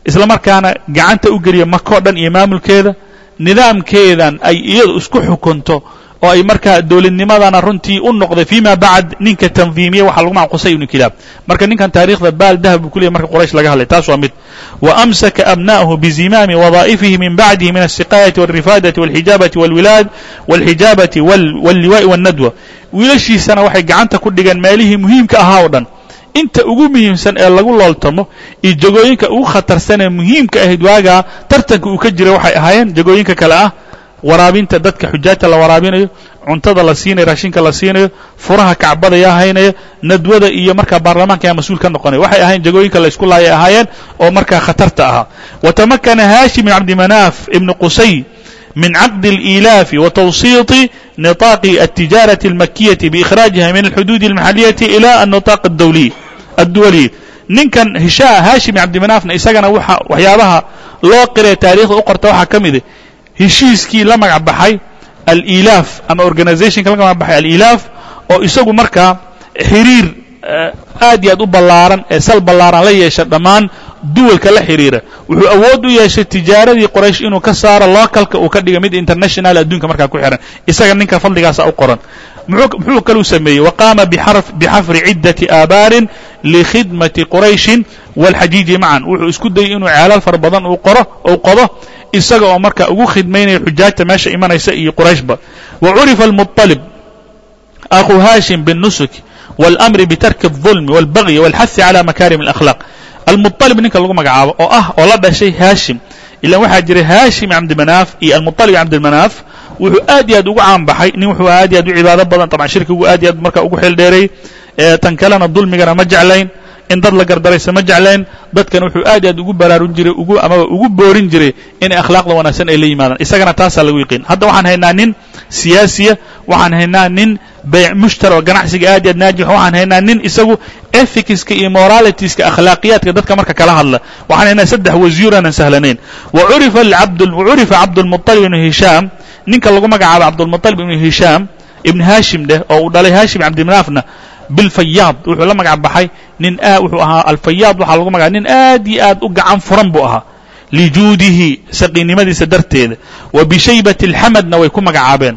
isla markaana gacanta u geliya maka o dhan iyo maamulkeeda nidaamkeedan ay iyadu isku xukunto oo ay markaa dowladnimadana runtii u noqday fima bacd ninka tandiimiya waxa lagu maca qusay ibnu kilaab. Marka ninkan taarikhda baal dahab buu ku leyahy marka qoraysh laga hadlay taas waa mid. Wa amsaka abna'ahu bizimaami wadaa'ifihi min bacdihi min alsiqaayati walrifaadati walxijaabati walwilaad walxijaabati walliwaa'i wاnnadwa wiilashiisana waxay gacanta ku dhigeen meelihii muhiimka ahaa oo dhan inta ugu muhiimsan ee lagu looltamo iyo jegooyinka ugu khatarsan ee muhiimka ahayd waagaa tartanka uu ka jiray waxay ahaayeen jegooyinka kale ah waraabinta dadka xujaajta la waraabinayo cuntada la siinayo raashinka la siinayo furaha kacbada yaa haynaya nadwada iyo markaa baarlamaanka yaa mas-uul ka noqonaya waxay ahayen jegooyinka la isku laayay ahaayeen oo markaa khatarta ahaa watamakana haashim ibn cabdimanaaf ibni qusay min caqdi اliilaafi wa tawsiiti niطaaqi الtijaaraةi اlmakiyati biikhraajiha min alxuduudi اlmaxaliyati ila الniطaaq adduwaliy ninkan hishaa haashim cabdimanaafna isagana waxa waxyaabaha loo qiree taarikhda u qorta waxaa ka mida heshiiskii la magac baxay alilaaf ama organizationka la magac baxay alilaaf oo isagu markaa xiriir aad iyo aad u ballaaran ee sal ballaaran la yeesha dhammaan duwalka la xidhiira wuxuu awood u yeeshay tijaaradii qoraysh inuu ka saaro localka uu ka dhiga mid international adduunka markaa ku xihan isaga ninka fadligaasa u qoran. Muxuu kaluu sameeyey? Waqaama bixafri ciddati aabaarin likhidmati qurayshin wاlxajiiji macan wuxuu isku dayey inuu ceelal fara badan uu qoro uu qodo isaga oo marka ugu khidmaynaya xujaajta meesha imanaysa iyo qurayshba wa curifa almuطalib akhu haashim biالnusuk wاlأmri bitarki الظulmi wاlbagyi wاlxahi calى makarim اlأkhlaaq almuطalib ninka lagu magacaabo oo ah oo la dhashay haashim ilan waxaa jiray haashim cabdimanaaf iyo almuطalib cabdimanaaf wuxuu aad iyo aad ugu caanbaxay nin wuxuu aad iyo aad u cibaado badan طabcan shirkigu aad iyo aad marka ugu xeel dheereeyey tan kalena dulmigana ma jeclayn in dad la gardaraysa ma jeclayn dadkana wuxuu aad aad ugu baraarun jiray ugu amaba ugu boorin jiray inay akhlaaqda wanaagsan ay la yimaadaan. Isagana taasaa lagu yiqiin hadda waxaan haynaa nin siyaasiya waxaan haynaa nin bayc mushtara ganacsiga aad aad naajix waxaan haynaa nin isagu ethicska iyo moralitiska akhlaaqiyaadka dadka marka kala hadla waxaan haynaa saddex wasiir aanan sahlanayn. Wacurifa cabdulmuطalib ibnu hishaam ninka lagu magacaabo cabdulmuطalib ibnu hishaam ibn haashim dheh oo uu dhalay haashim cabdimanaafna bilfayaad wuxuu la magac baxay nin wuxuu ahaa alfayaad waxaa lagu magaca nin aad iyo aad u gacan furan buu ahaa lijuudihi saqiinimadiisa darteeda wa bishaybati اlxamadna way ku magacaabeen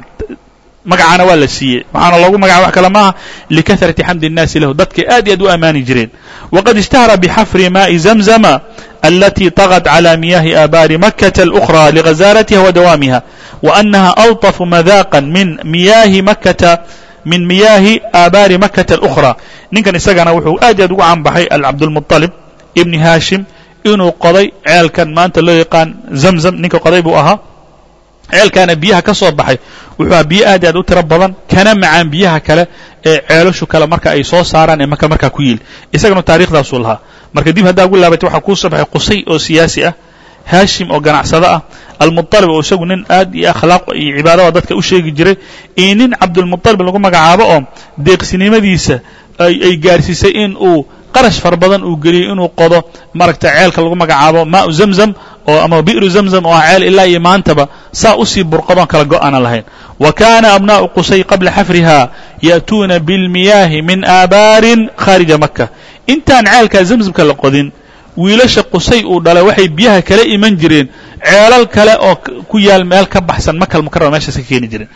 magacaana waa la siiyey waxaana loogu magacaba wax kale maaha likahrati xamdi الnaasi lahu dadkay aad iyo aad u ammaani jireen waqad ishtahara bixafri maaءi zamzama alati طaغت calى miyaahi aabaari makata اlأkhrى liغazaaratiha wa dawaamiha wa أnaha alطfu madaaqa min miyaahi makata min miyaahi aabaari makata اlأkhrى ninkan isagana wuxuu aad iyo aad ugu caanbaxay alcabdulmuطalib ibni haashim inuu qoday ceelkan maanta loo yaqaan zamzam ninka qoday buu ahaa ceelkaana biyaha ka soo baxay wuxuu aha biyo aad i aad u tiro badan kana macaan biyaha kale ee ceelashu kale marka ay soo saaraan ee maka markaa ku yiil isagana taarikhdaasuu lahaa marka dib haddaa ugu laabatay waxaa kuu soo baxay qusay oo siyaasi ah haashim oo ganacsado ah almuطalib oo isagu nin aad iyo akhlaaq iyo cibaadada dadka u sheegi jiray iyo nin cabdulmuطalib lagu magacaabo oo deeqsinimadiisa ay gaarsiisay in uu qarash far badan uu geliyey inuu qodo maaragta ceelka lagu magacaabo maau zamzam oo ama bi'ru zamzam oo ah ceel ilaa iyo maantaba saa usii burqadoon kala go-ana lahayn wa kaana abnaa'u qusay qabla xafriha ya'tuuna biاlmiyaahi min aabaarin khaarija maka intaan ceelkaa zamzamka la qodin wiilasha qusay uu dhalay waxay biyaha kala iman jireen ceelal kale oo ku yaal meel ka baxsan makal mukarama meeshaas ka keeni jireen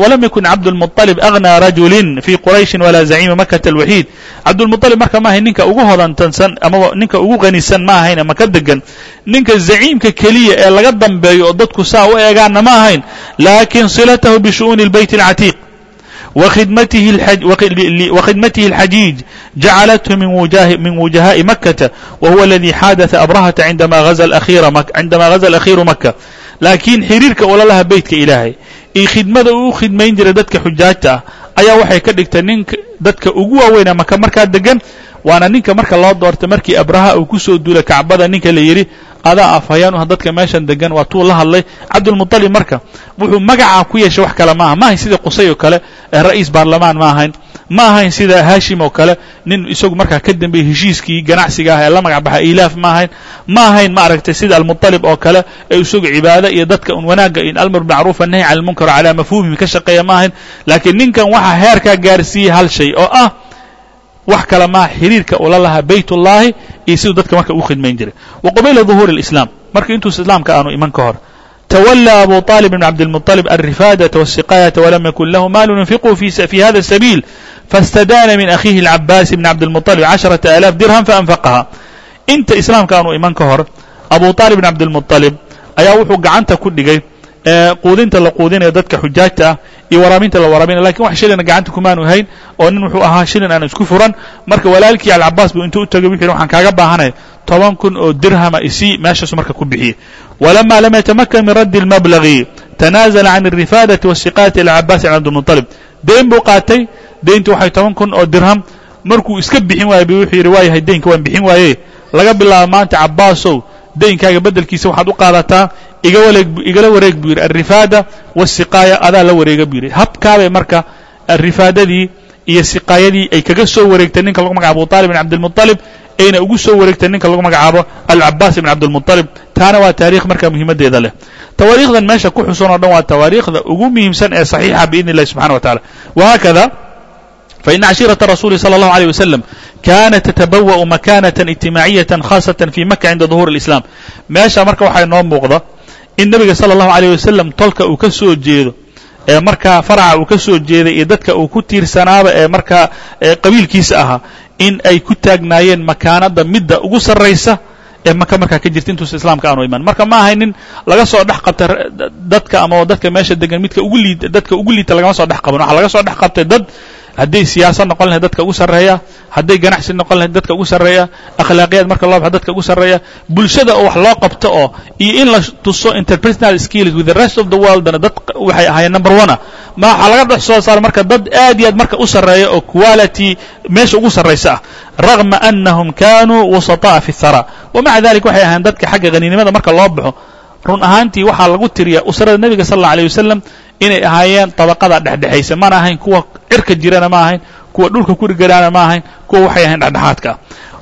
walam yakun cabdulmuطalib aغnىa rajulin fii qurayshin walaa zaciima makata alwaxiid cabdulmuطalib marka ma ahayn ninka ugu hodantansan amaba ninka ugu qanisan ma ahayn ama ka degan ninka zaciimka keliya ee laga dambeeyo oo dadku saa u eegaanna ma ahayn laakin silatahu bishu'uuni اlbayt اlcatiiq وkhidmatihi الxajiiج جacalathu min وuجahaaءi makata وhuwa اladي xaadaثa abrahata cindama غaza الأkhiiru maka laakiin xiriirka ula laha beytka ilaahay iyo khidmada uu u khidmayn jiray dadka xujaajta ah ayaa waxay ka dhigtay ninka dadka ugu waaweynaa maka markaa degan waana ninka marka loo doortay markii abraha uu ku soo duulay kacbada ninka la yidhi adaa afhayaan u dadka meeshan degan waa tuu la hadlay. Cabdulmuطalib marka wuxuu magacaa ku yeeshay wax kale maaha. Ma ahayn sida qusay oo kale ee ra'iis baarlamaan ma ahayn. Ma ahayn sida haashim oo kale nin isagu markaa ka dambeeyey heshiiskii ganacsiga ah ee la magac baxa ilaaf ma ahayn. Ma ahayn ma aragtay sida almuطalib oo kale ee isagu cibaado iyo dadka un wanaagga in almr bimacruuf annahy can lmunkar calaa mafhuumihim ka shaqeeya ma ahayn. Laakiin ninkan waxaa heerkaa gaarsiiyey hal shay oo ah wax kale maa xiriirka ula lahaa bayt ullaahi iyo siduu dadka marka ugu khidmayn jiray wa qubayla ظuhuuri اlislaam marka intuus islaamka aanu iman ka hor twlى abu طالب بن cabdالمطلب الرفاadة والسقاية وlm ykun lahu maal ينfiqه في hada السبيل فاstdاna min أkhihi العabاس بن cabdالمطلب caشhرaةa آلاف dirهم faأنfqha inta islaamka aanu iman ka hor abu طالب بن cabdالمطلب ayaa wuxuu gacanta ku dhigay quudinta la quudinayo dadka xujaajta ah iyo waraaminta la waraabinaya lakin wax shilina gacanta kumaanu hayn oo nin wuxuu ahaa shilin aan isku furan marka walaalkii alcabaas buu intuu u tagay wuxu yhi waxaan kaaga baahanaya toban kun oo dirhama isii meeshaasu marka ku bixiyey walama lam yatamakan min raddi اlmablagi tanaazala can الrifaadati wasiqaayati ila cabaas bn cabdilmuطalib deyn buu qaatay deyntu waxay toban kun oo dirham markuu iska bixin waayey bu wuxuu yidhi waa yahay deynka waan bixin waaye laga bilaabo maanta cabaasow deynkaaga beddelkiisa waxaad u qaadataa igala wareeg buu yidhi alrifaada wasiqaaya adaa la wareega buu yidhi habkaabay marka rifaadadii iyo siqaayadii ay kaga soo wareegtay ninka lagu magacaabo abu طaalib bn cabdilmuطalib ayna ugu soo wareegtay ninka lagu magacaabo alcabaas ibn cabdilmuطalib taana waa taarikh marka muhiimaddeeda leh tawaariikhdan meesha ku xusan oo dhan waa tawaariikhda ugu muhiimsan ee صaxiixa biidn اllahi subxana wa taعala whakada faإن cashيرaة الرasuل صلى الله عليه وسلم كانت تتبوأ مكانة اجتماعية خاصة في مكة عند ظهور الإسلام meesha marka waxaa inoo muuqda in nebiga sala allahu alayh wasalam tolka uu ka soo jeedo ee markaa faraca uu ka soo jeeday iyo dadka uu ku tiirsanaaba ee markaa qabiilkiisa ahaa in ay ku taagnaayeen makaanada midda ugu sarraysa ee maka markaa ka jirta intuusa islaamka aanu iman. Marka ma ahay nin laga soo dhex qabta dadka ama dadka meesha degan midka ugulii dadka ugu liita lagama soo dhex qaban waxaa laga soo dhex qabtay dad hadday siyaasad noqon lahayd dadka ugu sarreeya hadday ganacsi noqon lahayd dadka ugu sarreeya akhlaaqiyaad marka loo baxo dadka ugu sarreeya bulshada oo wax loo qabto oo iyo in la tuso interpersonal skills with the rest of the worldna dad waxay ahaayeen number one ma waxaa laga dhex soo saaray marka dad aad iyo aad marka u sarreeya oo quality meesha ugu sarraysa ah ragma anahum kanuu wasata'a fi الthara wamaca dalik waxay ahaayeen dadka xagga haninimada marka loo baxo run ahaantii waxaa lagu tiriyaa usrada nebiga sal alla alيh wasalam inay ahaayeen tabaqada dhexdhexaysa. Mana ahayn kuwa cirka jirana ma ahayn kuwa dhulka kurigaraana ma ahayn kuwa waxay ahayn dhexdhexaadka. Ah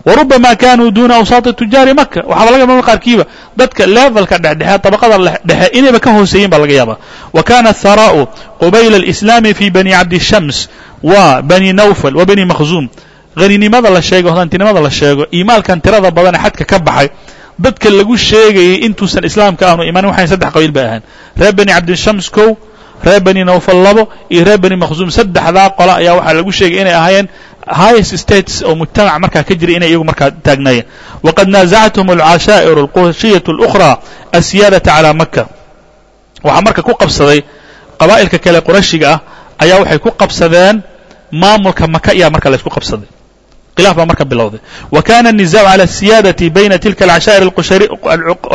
wa rubbama kaanuu duuna awsaati tujaari maka waxaaba laga yaaba qaarkiiba dadka levelka dhexdhexe tabaqada dhexe inayba ka hooseeyen baa laga yaaba wa kana atharaa'u qubayla alislaami fi bani cabdishams wa bani nawfal wa bani makhzuum haninimada la sheego hodantinimada la sheego iyo tirada badane xadka ka baxay dadka lagu sheegayay intuusan islaamka aanu imanin waxayn saddex qabiil bay ahayn. Reer bani cabdishams kow reer bani nawfal labo iyo reer bani makhzuum. Saddexdaa qola ayaa waxaa lagu sheegay inay ahaayeen highest states oo mujtamac markaa ka jira inay iyagu markaa taagnaayeen. Waqad naazacathum alcashaa'iru alqushiyatu اlukhraa asiyaadata calaa maka waxaa marka ku qabsaday qabaa'ilka kale qurashiga ah ayaa waxay ku qabsadeen maamulka maka ayaa marka laysku qabsaday khilaaf baa marka bilowday wa kana النiزاع عalى السiyaadaةi bayna tilka الcashاa'ir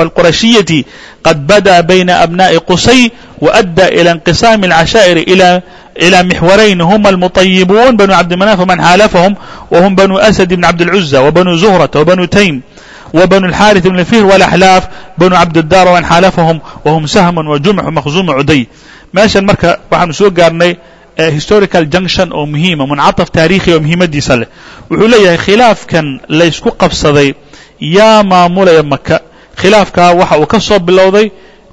الqurashiyati qad badaأ bayna أbناءi qusay وأdى إilى انqisaami الcashاa'ir إilى mxwarayn hma الmuطyibuun banu cabdimanaaf وman xaalafahum whm banu أsد بn cabdالعuزى وbanu زهرة وbanu taym وبنو الحارث بن الفهر والأحلاaf بنو cabdالdاr وman xaalafahum وhm سهم وجuمح مkhزuم cuday meeshan marka waxaanu soo gaarnay historical junction oo muhiima muncaطaf taarikhi oo muhiimadiisa leh wuxuu leeyahay khilaafkan laysku qabsaday yaa maamulaya maka khilaafkaa waxa uu ka soo bilowday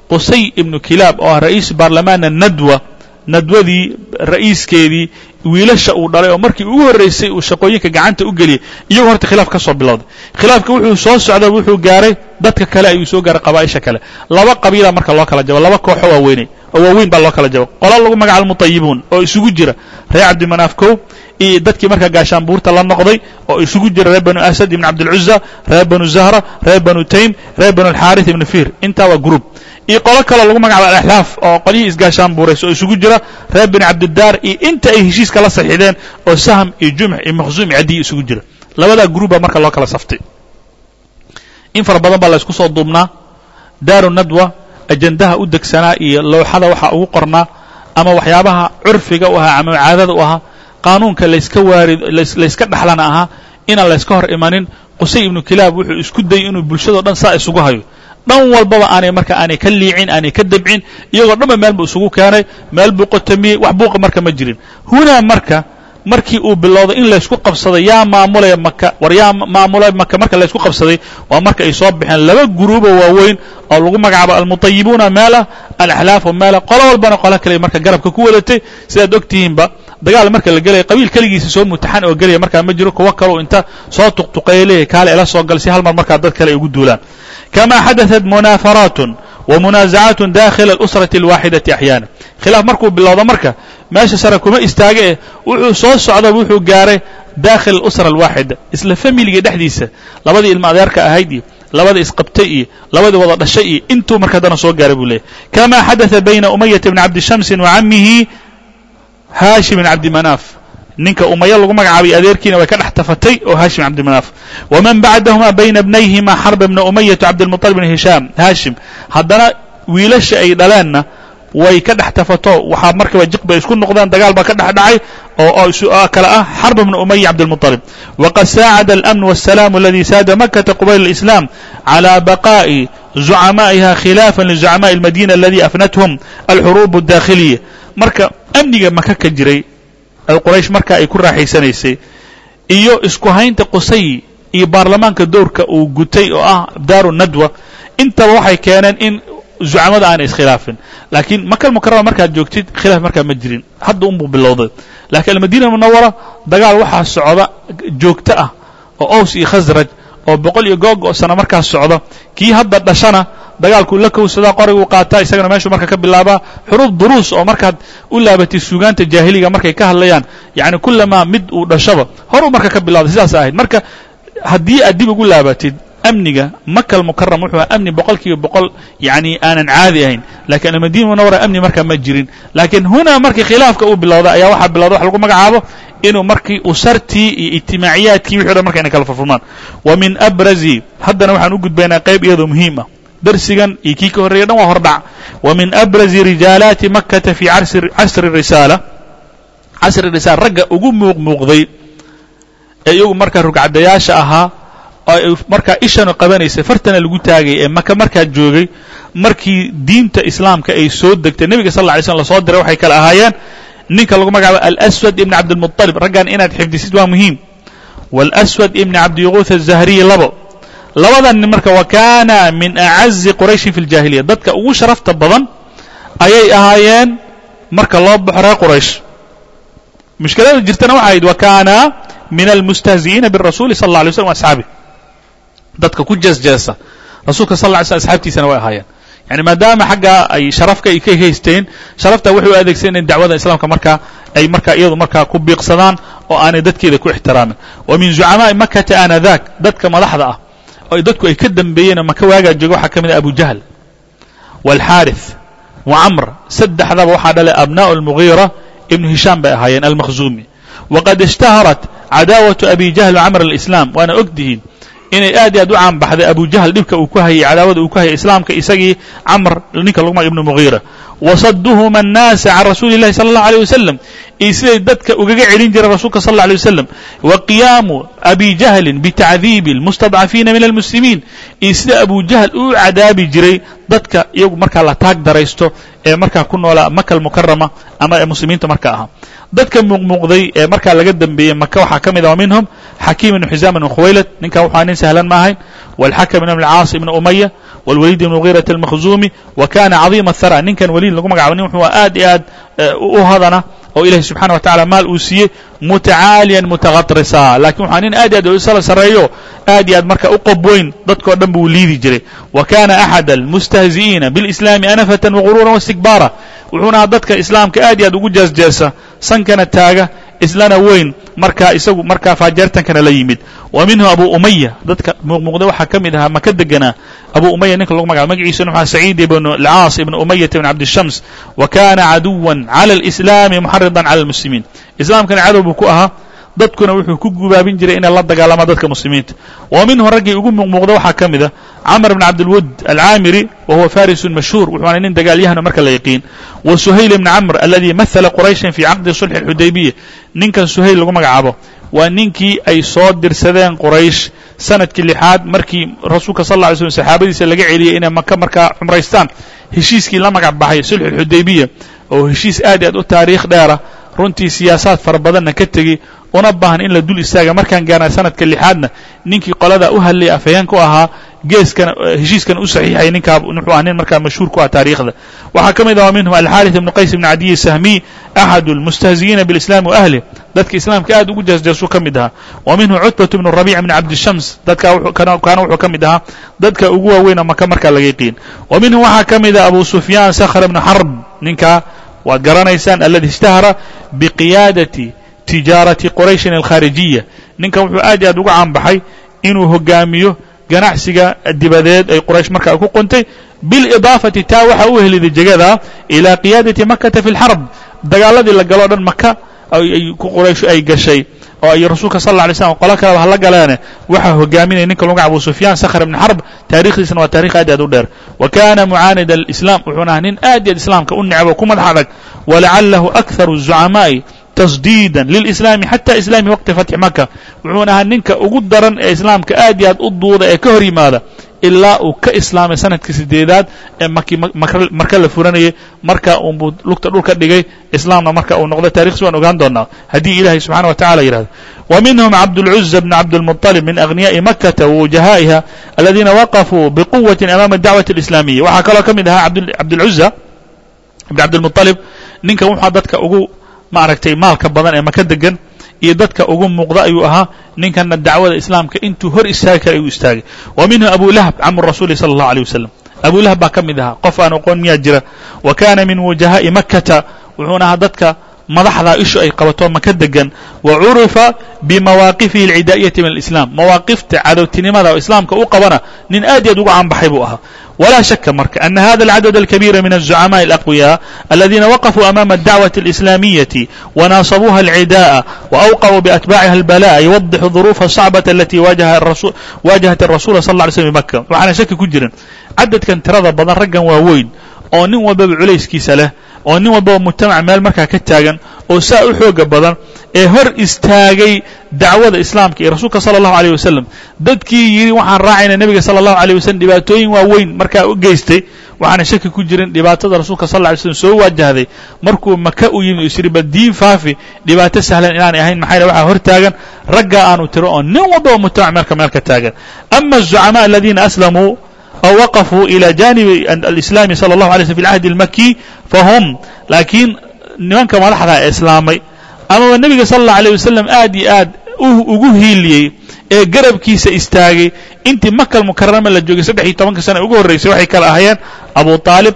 qusay ibnu kilaab oo ah ra'iis baarlamaana nadwa nadwadii ra'iiskeedii wiilasha uu dhalay oo markii ugu horraysay uu shaqooyinka gacanta u geliyay iyagoo horta khilaaf ka soo bilowday. Khilaafka wuxuu soo socda wuxuu gaaray dadka kale ayuu soo gaaray qabaa'isha kale. Laba qabiila marka loo kala jabo laba kooxo waaweynay oo waaweyn baa loo kala jabo qola lagu magaca almutayibuun oo isugu jira reer cabdimanaaf kow iyo dadkii markaa gaashaanbuurta la noqday oo isugu jira reer banu asad ibn cabdilcuza reer banu zahra reer banu taym reer banu alxaarith ibn fiir. Intaa waa gruub iyo qolo kaloo lagu magacaabo alaxlaaf oo qolyihii isgaashaan buurays oo isugu jira reer bani cabdidaar iyo inta ay heshiiska la saxiixdeen oo sahm iyo jumx iyo makhzuum iyo caddiyi isugu jira. Labadaa gruub baa marka loo kala saftay. In fara badan baa la soo duubnaa. Daaru nadwa ajandaha u degsanaa iyo lowxada waxaa ugu qornaa ama waxyaabaha curfiga u ahaa ama caadada u ahaa qaanuunka layska waarid layska dhexlana ahaa inaan layska hor imanin qusay ibnu kilaab wuxuu isku dayay inuu bulshadao dhan saa isugu hayo. Dhan walbaba aanay marka aanay ka liicin aanay ka dabcin iyagoo dhanba meel buu isugu keenay meel buu qotamiyey wax buuqa marka ma jirin. Hunaa marka markii uu bilowday in laysku qabsaday yaa maamulaya maka war yaa maamulaya maka marka laysku qabsaday waa marka ay soo baxeen laba guruubo waaweyn oo lagu magacaabo almutayibuuna meelah alaxlaafu meelah qolo walbana qolo kale marka garabka ku wadatay. Sidaad og tihiinba dagaal marka la gelaya qabiil keligiisa soo mutaxan oo gelaya markaa ma jiro kuwo kaleu inta soo tuqtuqeeya leeyahy kaale ila soo gal si hal mar markaa dad kale ay ugu duulaan. Kama xadaثat munaafaraatun وmunaaزacaat dakhila اlأsraةi الwaaxidati axyaana khilaaf markuu bilowdo marka meesha sare kuma istaage eh wuxuu soo socda wuxuu gaaray dakhil اlأsra الwaaxida isla familiga dhexdiisa labadii ilma adeerka ahayd iyo labada isqabtay iyo labadii wada dhashay iyo intuu marka haddana soo gaaray buu leeyahy kama xadaثa bayna umayaةa bni cabdi shamsi وacamihi haashim bn cabdi manaaf ninka umaya lagu magacaabay adeerkiina way ka dhex tafatay oo haashim cabdimanaaf waman bacdahuma bayna bnayhima xarba bna umayatu cabdilmuطalib bn hishaam haashim haddana wiilasha ay dhaleenna way ka dhex tafato waxaa markaba jiq bay isku noqdeen dagaal baa ka dhex dhacay oo kale ah xarb bna umaya cabdilmuطalib waqad saacada alamn waالsalaam aladi saada makata qubayl اlislam calى baqaءi zucamaa'iha khilaafa lizucamaءi اlmadina aladi afnathum alxuruub الdakhiliya marka amniga maka ka jiray quraysh marka ay ku raaxaysanaysay iyo isku haynta qusay iyo baarlamaanka dowrka uu gutay oo ah daaru nadwa intaba waxay keeneen in zucamada aanay iskhilaafin. Laakiin makal mukarama markaad joogtid khilaaf markaa ma jirin. Hadda unbuu bilowday. Laakiin almadiina munawara dagaal waxaa socda joogto ah oo ows iyo khasraj oo boqol iyo goog oo sana markaas socda. Kii hadda dhashana dagaalkuu la kowsadaa qoriguu qaataa isagana meeshuu marka ka bilaabaa xuruub duruus oo markaad u laabatid suugaanta jaahiliga markay ka hadlayaan. Yacni kullamaa mid uu dhashaba horuu marka ka bilawday sidaas ahayd. Marka haddii aad dib ugu laabatid amniga makal mukaram wuxuu amni boqol boqol yani aanan caadi ahayn. Lakiin almadina munawara amni markaa ma jirin. Laakiin hunaa markii khilaafka uu bilowday ayaa waxaa bilowday wax lagu magacaabo inuu markii usartii iyo ijtimaaciyaadkii wixi dhan marka inay kala furfurmaan. Wa min abrazi haddana waxaan u gudbaynaa qayb iyadoo muhiim ah darsigan iyo kii ka horreeya dhan waa hordhac wa min abrazi rijaalaati makkata fii casri risaala. Casri risaala ragga ugu muuqmuuqday ee iyagu markaa rugcadayaasha ahaa oo ay markaa ishana qabanaysa fartana lagu taagay ee maka markaa joogay markii diinta islaamka ay soo degtay nebiga sal lla alay slam la soo diray waxay kale ahaayeen ninka lagu magacaabo alswad ibni cabdilmuطalib raggan inaad xifdisid waa muhiim. Wاlswad ibni cabdiyuquuth azahriy labo labadan nin marka wa kaana min acazi qurayshin fi اljaahiliya dadka ugu sharafta badan ayay ahaayeen marka loo baxo reer quraysh. Mushkilada jirtana waxay ahayd wa kaana min almustahzi'iina birasuuli sal اlla alay slm asxaabi dadka ku jeesjeesa. Rasuulka sal lla ly slm asxaabtiisana way ahaayeen. Yani maadaama xagga ay sharafka ay ka haysteen sharafta waxay u adeegsaneen dacwada islaamka markaa ay markaa iyadu markaa ku biiqsadaan oo aanay dadkeeda ku ixtiraamin. Wa min zucamaa'i makata aanadak dadka madaxda ah oo dadku ay ka dambeeyeen oo maka waagaa jooga waxaa ka mid ah abu jahl waalxaarith wa camr saddexdaba waxaa dhalay abnaa'u almugiira ibnu hishaam bay ahaayeen almakhzuumi waqad ishtaharat cadaawatu abi jahl camr alislaam waana ogtihiin inay aad iyo aad u caanbaxday abujahl dhibka uu ku hayay cadaawada uu ku hayay islaamka isagii camar ninka laguma ibnu mugiira wasadduhuma annaasa can rasuuli illahi sala allahu aleyh wasalam iyo siday dadka ugaga celin jireen rasuulka sal alla alay wasalam wa qiyaamu abi jahlin bitacdiibi almustadcafiina min almuslimiin. Iyo sida abujahl uu cadaabi jiray dadka iyagu markaa la taag daraysto ee markaa ku noolaa maka almukarama ama ee muslimiinta marka ahaa dadka muuqmuuqday ee markaa laga dembeeyey maka waxaa ka mid ah minhum xakiim ibnu xisaam ibnu khuwaylad ninkan waxaa nin sahlan ma ahayn wاlxakam ibn alcaas ibnu umaya wاlwaliid ibnu mugiiraة اlmakhzuumi wa kana cadiima athara ninkan waliid lagu magacaabo nin wuxuu aad iyo aad u hadana oo ilahi subxana wa tacala maal uu siiyey mutacaaliyan mutakatrisa laakiin waxaa nin aad iyo aad isla sarreeyo aad iyo aad marka u qob weyn dadkao dhan buu liidi jiray. Wa kana axad almustahzi'iina biاlislaami anafatan waguruuran waistikbaara wuxuuna ahaa dadka islaamka aad iyo aad ugu jeesjeesa sankana taaga islana weyn markaa isagu markaa faajeertankana la yimid. Wa minhu abu umaya dadka muuqmuuqda waxaa ka mid ahaa maka deganaa abu umaya ninka lagu magacabo magaciisuna waxaa saciid ibn alcaas ibn umayata ibn cabdishams wa kana caduwan cala alislaami muxaridan cala almuslimiin. Islaamkana cadow buu ku ahaa dadkuna wuxuu ku gubaabin jiray inay la dagaalamaan dadka muslimiinta. Wa minhu raggii ugu muuqmuuqda waxaa ka mid a camr bn cabdilwud alcaamiri wa huwa farisun mashhuur wuxuuna nin dagaalyahano marka la yaqiin wa suhayl ibn camr aladi mahala qurayshan fi caqdi sulxi اxudaybiya ninkan suhayl lagu magacaabo waa ninkii ay soo dirsadeen quraysh sannadkii lixaad markii rasuulka sal lla ly slm saxaabadiisa laga celiyey inay maka markaa cumraystaan. Heshiiskii la magac baxay sulxu اxudaybiya oo heshiis aad i aad u taariikh dheera runtii siyaasaad fara badanna ka tegey una baahan in la dul istaaga. Markaan gaarnay sanadka lixaadna ninkii qolada u hadlayay afhayeenku ahaa geeskana heshiiskana u saxiixay ninkaa wuxuu ah nin markaa mashhuur ku ah taariikhda. Waxaa ka mid ah minhum alxaarith ibnu qays ibn cadiy sahmiy axadu almustahziyiina biاlislaam wa ahlih dadka islaamka aad ugu jeesjeesuu ka mid ahaa. Wa minhu cutbat bnu rabic bn cabdishams dadka kaana wuxuu ka mid ahaa. Dadka ugu waaweyn oo maka markaa laga yaqiin wa minhum waxaa ka mid ah abu sufyaan sakhr bnu xarb ninkaa waad garanaysaan aladi ishtahara biqiyaadati tijaarati qurayshin alkhaarijiya ninkan wuxuu aad iyo aad uga caanbaxay inuu hogaamiyo ganacsiga dibadeed ay quraysh markaa ku qontay. Bilidaafati taa waxaa u heliday jegada ilaa qiyaadati makata fi lxarb dagaaladii la galoo dhan maka qurayshu ay gashay oo ay rasuulka sal lla alay slam qolo kaleba hala galeene waxaa hogaaminaya ninka lagu abu sufyaan sakhr ibn xarb taarikhdiisana waa tarikh aad aad u dheer. Wa kana mucaanida alislam wuxuuna ahaa nin aad iyo aad islaamka u necbo ku madax adag. Walacalahu akharu الzucamaa'i tasdiidan lilislaami xataa islaami waqti fatxi maka wuxuuna ahaa ninka ugu daran ee islaamka aad iyo aad u duuda ee ka hor yimaada ilaa uu ka islaamay sannadkii sideedaad ee maki marka la furanayay markaa uunbuu lugta dhulka dhigay islaamna marka uu noqday taarikhsi waan ogaan doonaa. Haddii ilaahay subxana wa tacala yidhahdo wa minhum cabdulcuza bn cabdilmuطalib min agniyaa'i makata wa wujahaa'iha aladiina waqafuu biquwatin amaama dacwati alislaamiya waxaa kaloo ka mid ahaa cabdilcuza bn cabdilmuطalib ninka wuxaa dadka ugu maaragtay maalka badan ee maka degan iyo dadka ugu muuqda ayuu ahaa ninkana dacwada islaamka intuu hor istaagi kara ayuu istaagay. Wa minhu abu lahab camu rasuuli sala allahu alيyh wasalam abu lahab baa ka mid ahaa qof aan aqoon miyaa jira. Wa kana min wujahaa'i makata wuxuuna ahaa dadka madaxdaa ishu ay qabato maka degan wa curifa bimawaaqifihi alcidaa'iyati min alislam mawaaqifta cadowtinimada oo islaamka u qabana nin aad iyo aad uga caanbaxay buu ahaa ولا شhك marka أن hذا العدد الكبير من الزعماء الأقوياء الذين وقفوا أمام الدعوة الإسلامية وناصبوها العداء وأوقعوا بأتباعها البلاء يوضح الظروف الصعبة التي واجهت الرسول صلى الله عليه وسلم بمكة waxaana shaki ku jiran cadadkan tirada badan raggan waaweyn oo nin walbaba culayskiisa leh oo nin walbaba mujtamac meel markaa ka taagan oo saa u xooga badan ee hor istaagay dacwada islaamka iyo rasuulka sala allahu alayh wasalam dadkii yidhi waxaan raacayna nebiga sala allahu alayh wasalam dhibaatooyin waaweyn markaa u geystay waxaana shaki ku jirin dhibaatada rasuulka sal lla ly slam soo waajahday. Markuu maka u yimi is yidhi bal faafi dhibaato sahlan inaanay ahayn maxaa waxaa hor taagan raggaa aanu tiro oo nin walbaba mujtamac meelka meel ka taagan ama aلzucamaa aladiina aslamuu أو وقفوا إلى جانب الإسلام صلى الله عليه وسلم في العهد المكي فهم laakiin nimanka madaxda ee islaamay amaba nebiga sal الlaه عليه wasalam aad iyo aad ugu hiiliyey ee garabkiisa istaagay intii makal mukarama la joogay saddex iyo tobanka sana ugu horraysay waxay kala ahayeen abu طaalib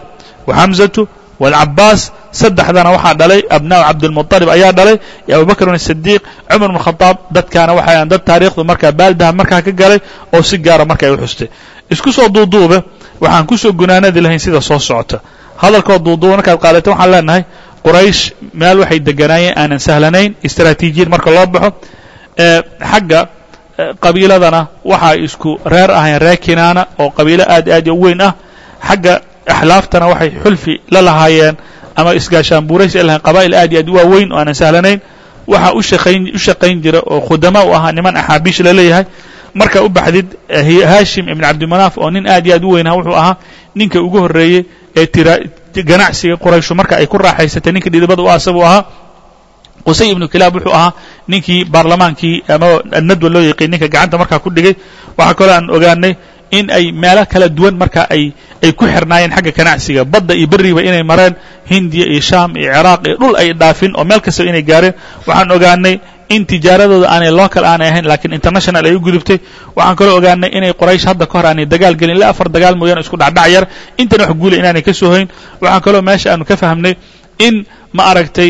وxamزatu والcabaas saddexdana waxaa dhalay abnaaء cabdالmuطalib ayaa dhalay iyo abubakrin الصidiiq cumar بن khطaab dadkaana waxay dad taarikhdu markaa baaldaha markaa ka galay oo si gaara marka ay u xustay isku soo duuduube waxaan ku soo gunaanadi lahayn sida soo socota. Hadalkoo duuduuba markaad qaadato waxaan leenahay quraysh meel waxay deganaayeen aanan sahlanayn istraatiijiyin marka loo baxo. Xagga qabiiladana waxaa isku reer ahayn reer oo qabiilo aad aad u weyn ah. Xagga axlaaftana waxay xulfi la lahaayeen ama isgaashaan lahayn qabaa'il aad iyo aad u waaweyn oo aanan sahlanayn. Waxaa u shaqayn jira oo khudama u ahaa niman axaabiish la leeyahay marka u baxdid haashim ibn cabdimanaaf oo nin aad iyo aad u weynah wuxuu ahaa ninka ugu horreeyey ee ganacsiga qurayshu. Marka ay ku raaxaysatay ninka dhidibada u asa buu ahaa qusay ibnu kilaab wuxuu ahaa ninkii baarlamaankii ama nadwa loo yaqiin ninka gacanta markaa ku dhigay. Waxaa kaloo aan ogaanay in ay meelo kala duwan marka ay ay ku xirnaayeen xagga ganacsiga. Badda iyo berriba inay mareen hindiya iyo shaam iyo ciraaq iyo dhul ay dhaafin oo meel kastaba inay gaareen. Waxaan ogaanay in tijaaradooda aanay local aanay ahayn lakiin international ay u gudubtay. Waxaan kaloo ogaanay inay qoraysh hadda ka hor aanay dagaal gelin. Ilaa afar dagaal mooyaane isku dhacdhac yar. Intana wax guula inaanay ka soo hoyn. Waxaan kaloo meesha aanu ka fahmnay in ma aragtay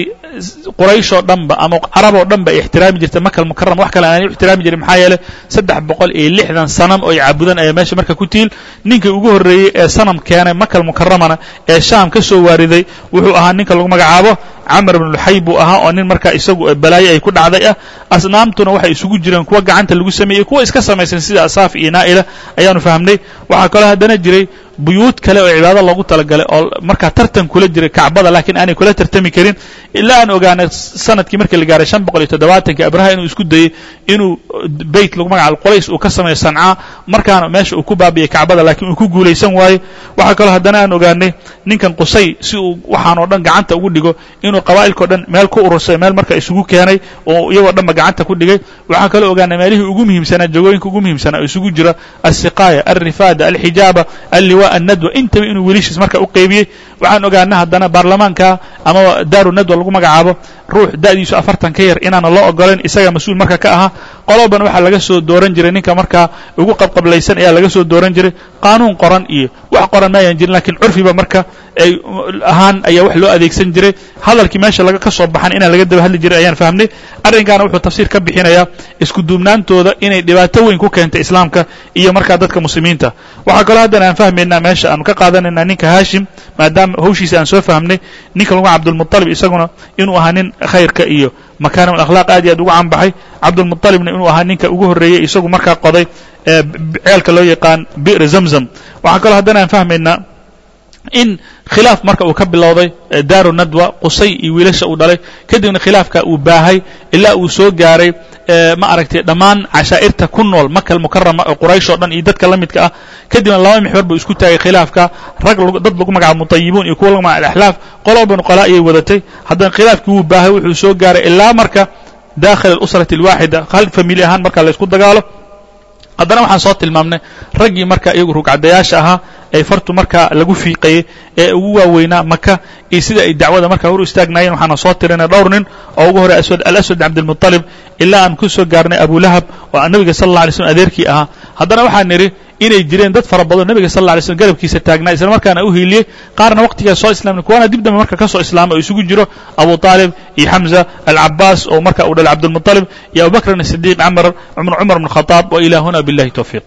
qurayshoo dhanba ama caraboo dhan ba ay ixtiraami jirtay makal mukaram wax kale aanay u ixtiraami jirin maxaa yeeley saddex boqol iyo lixdan sanam oo caabudan ayaa meesha marka ku tiil. Ninkii ugu horreeyey ee sanam keenay makal mukaramana ee shaam ka soo waariday wuxuu ahaa ninka lagu magacaabo camar ibn luxay buu ahaa oo nin markaa isagu balaayo ay ku dhacday ah. Asnaamtuna waxay isugu jireen kuwa gacanta lagu sameeyey kuwa iska samaysan sida asaaf iyo naa'ila ayaanu fahmnay waxaa kaloo haddana jiray buyuud kale oo cibaado loogu talagalay oo markaa tartan kula jiray kacbada laakiin aanay kula tartami karin ilaa aan ogaanay sannadkii markii la gaaray shan boqol iyo toddobaatanki abraha inuu isku dayey inuu beyt lagu magacaabo qolays uu ka sameeyo sancaa markaana meesha uu ku baabiyey kacbada laakiin uu ku guulaysan waayo. Waxaa kaloo haddana aan ogaanay ninkan qusay si uu waxaanoo dhan gacanta ugu dhigo inuu qabaa'ilkao dhan meel ku urursay meel marka isugu keenay oo iyagoo dhanba gacanta ku dhigay. Waxaan kaloo ogaanay meelihii ugu muhiimsanaa jagooyinka ugu muhiimsanaa oo isugu jira alsiqaaya alrifaada alxijaaba alliwa annadwa intaba inuu wiilishiis marka u qeybiyey waxaan ogaana haddana baarlamaanka ama daaru nadwa lagu magacaabo ruux da'diisu afartan ka yar inaana loo ogolayn isaga mas'uul marka ka ahaa qoloban waxaa laga soo dooran jiray ninka markaa ugu qabqablaysan ayaa laga soo dooran jiray. Qaanuun qoran iyo wax qoran maayaan jirin lakiin curfiba marka ay ahaan ayaa wax loo adeegsan jiray. Hadalkii meesha laga ka soo baxan inaan laga daba hadli jiray ayaan fahmnay. Arrinkaana wuxuu tafsiir ka bixinayaa isku duubnaantooda inay dhibaato weyn ku keentay islaamka iyo markaa dadka muslimiinta. Waxaa kaloo haddana aan fahmaynaa meesha aanu ka qaadanaynaa ninka haashim maadaama hawshiisa aan soo fahmnay. Ninka lagu cabdulmuطalib isaguna inuu ahaa nin khayrka iyo makaarim alakhlaaq aad iyo aad ugu canbaxay. Cabdulmuطalibna inuu ahaa ninka ugu horreeyey isagu markaa qoday ceelka loo yaqaan bi'r zamzam. Waxaa kaloo haddana aan fahmaynaa in khilaaf marka uu ka bilowday daaru nadwa qusay iyo wiilasha uu dhalay kadibna khilaafka uu baahay ilaa uu soo gaaray ma aragtay dhammaan cashaa'irta ku nool makal mukarama oo quraysh oo dhan iyo dadka la midka ah. Kadibna laba mixbar buu isku taagay khilaafka rag dad lagu magacaabo mutayibuun iyo kuwa lagu magacaabo alaxlaaf qoloban qolaa ayay wadatay. Haddana khilaafkii wuu baahay wuxuu soo gaaray ilaa marka daakhil alusrati alwaaxida hal famili ahaan marka la isku dagaalo. Haddana waxaan soo tilmaamnay raggii marka iyagu rugcadayaasha ahaa ee fartu markaa lagu fiiqayey ee ugu waaweynaa maka iyo sida ay dacwada markaa hor istaagnaayeen waxaana soo tirinay dhowr nin oo ugu horey aswad alaswad cabdilmuطalib ilaa aan ku soo gaarnay abulahab oo nabiga sal alla alay slm adeerkii ahaa haddana waxaan nidhi inay jireen dad fara badan nabiga sal alla alay slm garabkiisa taagnaa isla markaana u hiiliyey qaarna waqtigaa soo islaamay kuwaana dib dambe marka ka soo islaamay oo isugu jiro abu طaalib iyo xamza alcabaas oo marka uu dhalay cabdilmuطalib iyo abubakrin asidiiq camr cumar bn khadaab wa ilaa huna billahi towfiiq